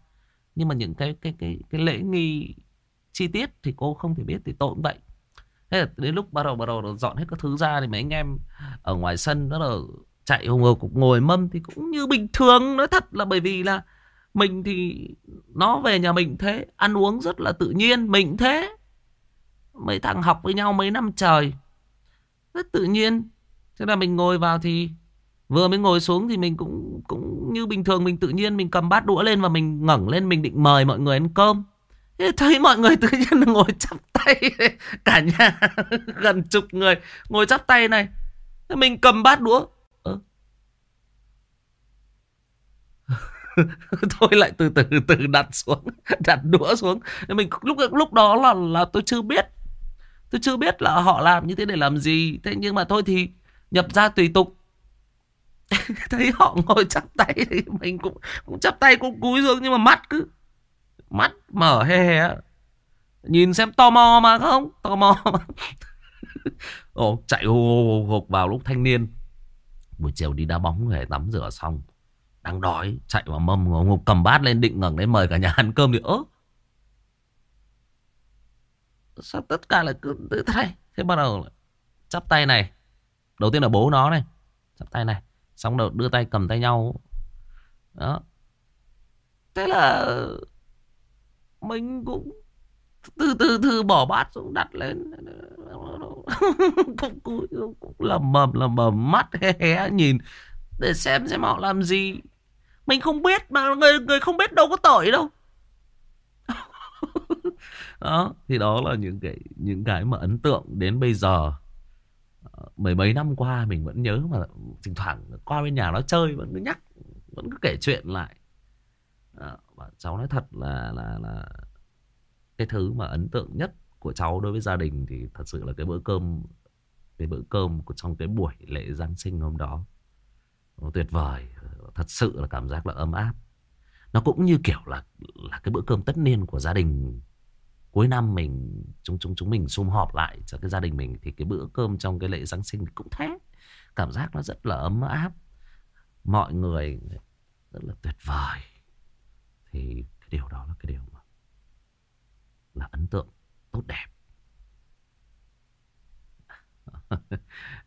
nhưng mà những cái cái cái cái lễ nghi chi tiết thì cô không thể biết thì tôi cũng vậy. Thế là đến lúc bắt đầu bắt đầu dọn hết các thứ ra thì mấy anh em ở ngoài sân đó là chạy hùng hục, ngồi mâm thì cũng như bình thường. Nói thật là bởi vì là mình thì nó về nhà mình thế, ăn uống rất là tự nhiên, mình thế mấy thằng học với nhau mấy năm trời. Rất tự nhiên. Thế là mình ngồi vào thì vừa mới ngồi xuống thì mình cũng cũng như bình thường mình tự nhiên mình cầm bát đũa lên và mình ngẩng lên mình định mời mọi người ăn cơm. Thế thấy mọi người tự nhiên ngồi chắp tay. Cả nhà gần chục người ngồi chắp tay này. Mình cầm bát đũa. Thôi lại từ từ từ đặt xuống, đặt đũa xuống. Mình lúc lúc đó là là tôi chưa biết tôi chưa biết là họ làm như thế để làm gì. Thế nhưng mà thôi thì nhập ra tùy tục. Thấy họ ngồi chắp tay thì mình cũng cũng chắp tay cũng cúi xuống nhưng mà mắt cứ mắt mở he he nhìn xem tò mò mà không? Tò mò mà. Ồ, chạy hô hộp vào lúc thanh niên. Buổi chiều đi đá bóng về tắm rửa xong. Đang đói chạy vào mâm ngục cầm bát lên định ngẩng lên mời cả nhà ăn cơm thì ớ sao tất cả là cứ thế này thế bắt đầu chắp tay này. Đầu tiên là bố nó này. Chắp tay này. Xong rồi đưa tay cầm tay nhau. Đó. Thế là mình cũng từ từ từ bỏ bát xuống đặt lên. Cũng, cũng, cũng lầm mầm lầm mầm mắt hé hé nhìn để xem xem họ làm gì. Mình không biết mà người người không biết đâu có tội đâu đó thì đó là những cái những cái mà ấn tượng đến bây giờ. Mấy mười mấy năm qua mình vẫn nhớ mà thỉnh thoảng qua bên nhà nó chơi vẫn cứ nhắc vẫn cứ kể chuyện lại. Đó, và cháu nói thật là là là cái thứ mà ấn tượng nhất của cháu đối với gia đình thì thật sự là cái bữa cơm cái bữa cơm của trong cái buổi lễ Giáng sinh hôm đó. Nó tuyệt vời thật sự là cảm giác là ấm áp. Nó cũng như kiểu là là cái bữa cơm tất niên của gia đình cuối năm mình chúng chúng chúng mình sum họp lại cho cái gia đình mình thì cái bữa cơm trong cái lễ Giáng sinh cũng thế. Cảm giác nó rất là ấm áp. Mọi người rất là tuyệt vời. Thì cái điều đó là cái điều mà là ấn tượng tốt đẹp.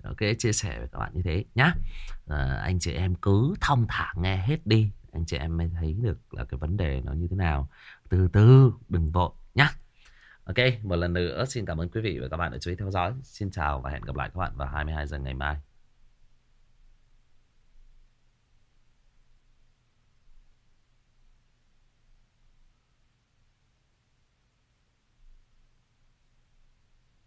Ok chia sẻ với các bạn như thế nhá. À, anh chị em cứ thong thả nghe hết đi. Anh chị em mới thấy được là cái vấn đề nó như thế nào. Từ từ đừng vội nhá ok, một lần nữa, xin cảm ơn quý vị và các bạn đã chú ý theo dõi. Xin chào và hẹn gặp lại các bạn vào 22 giờ ngày mai.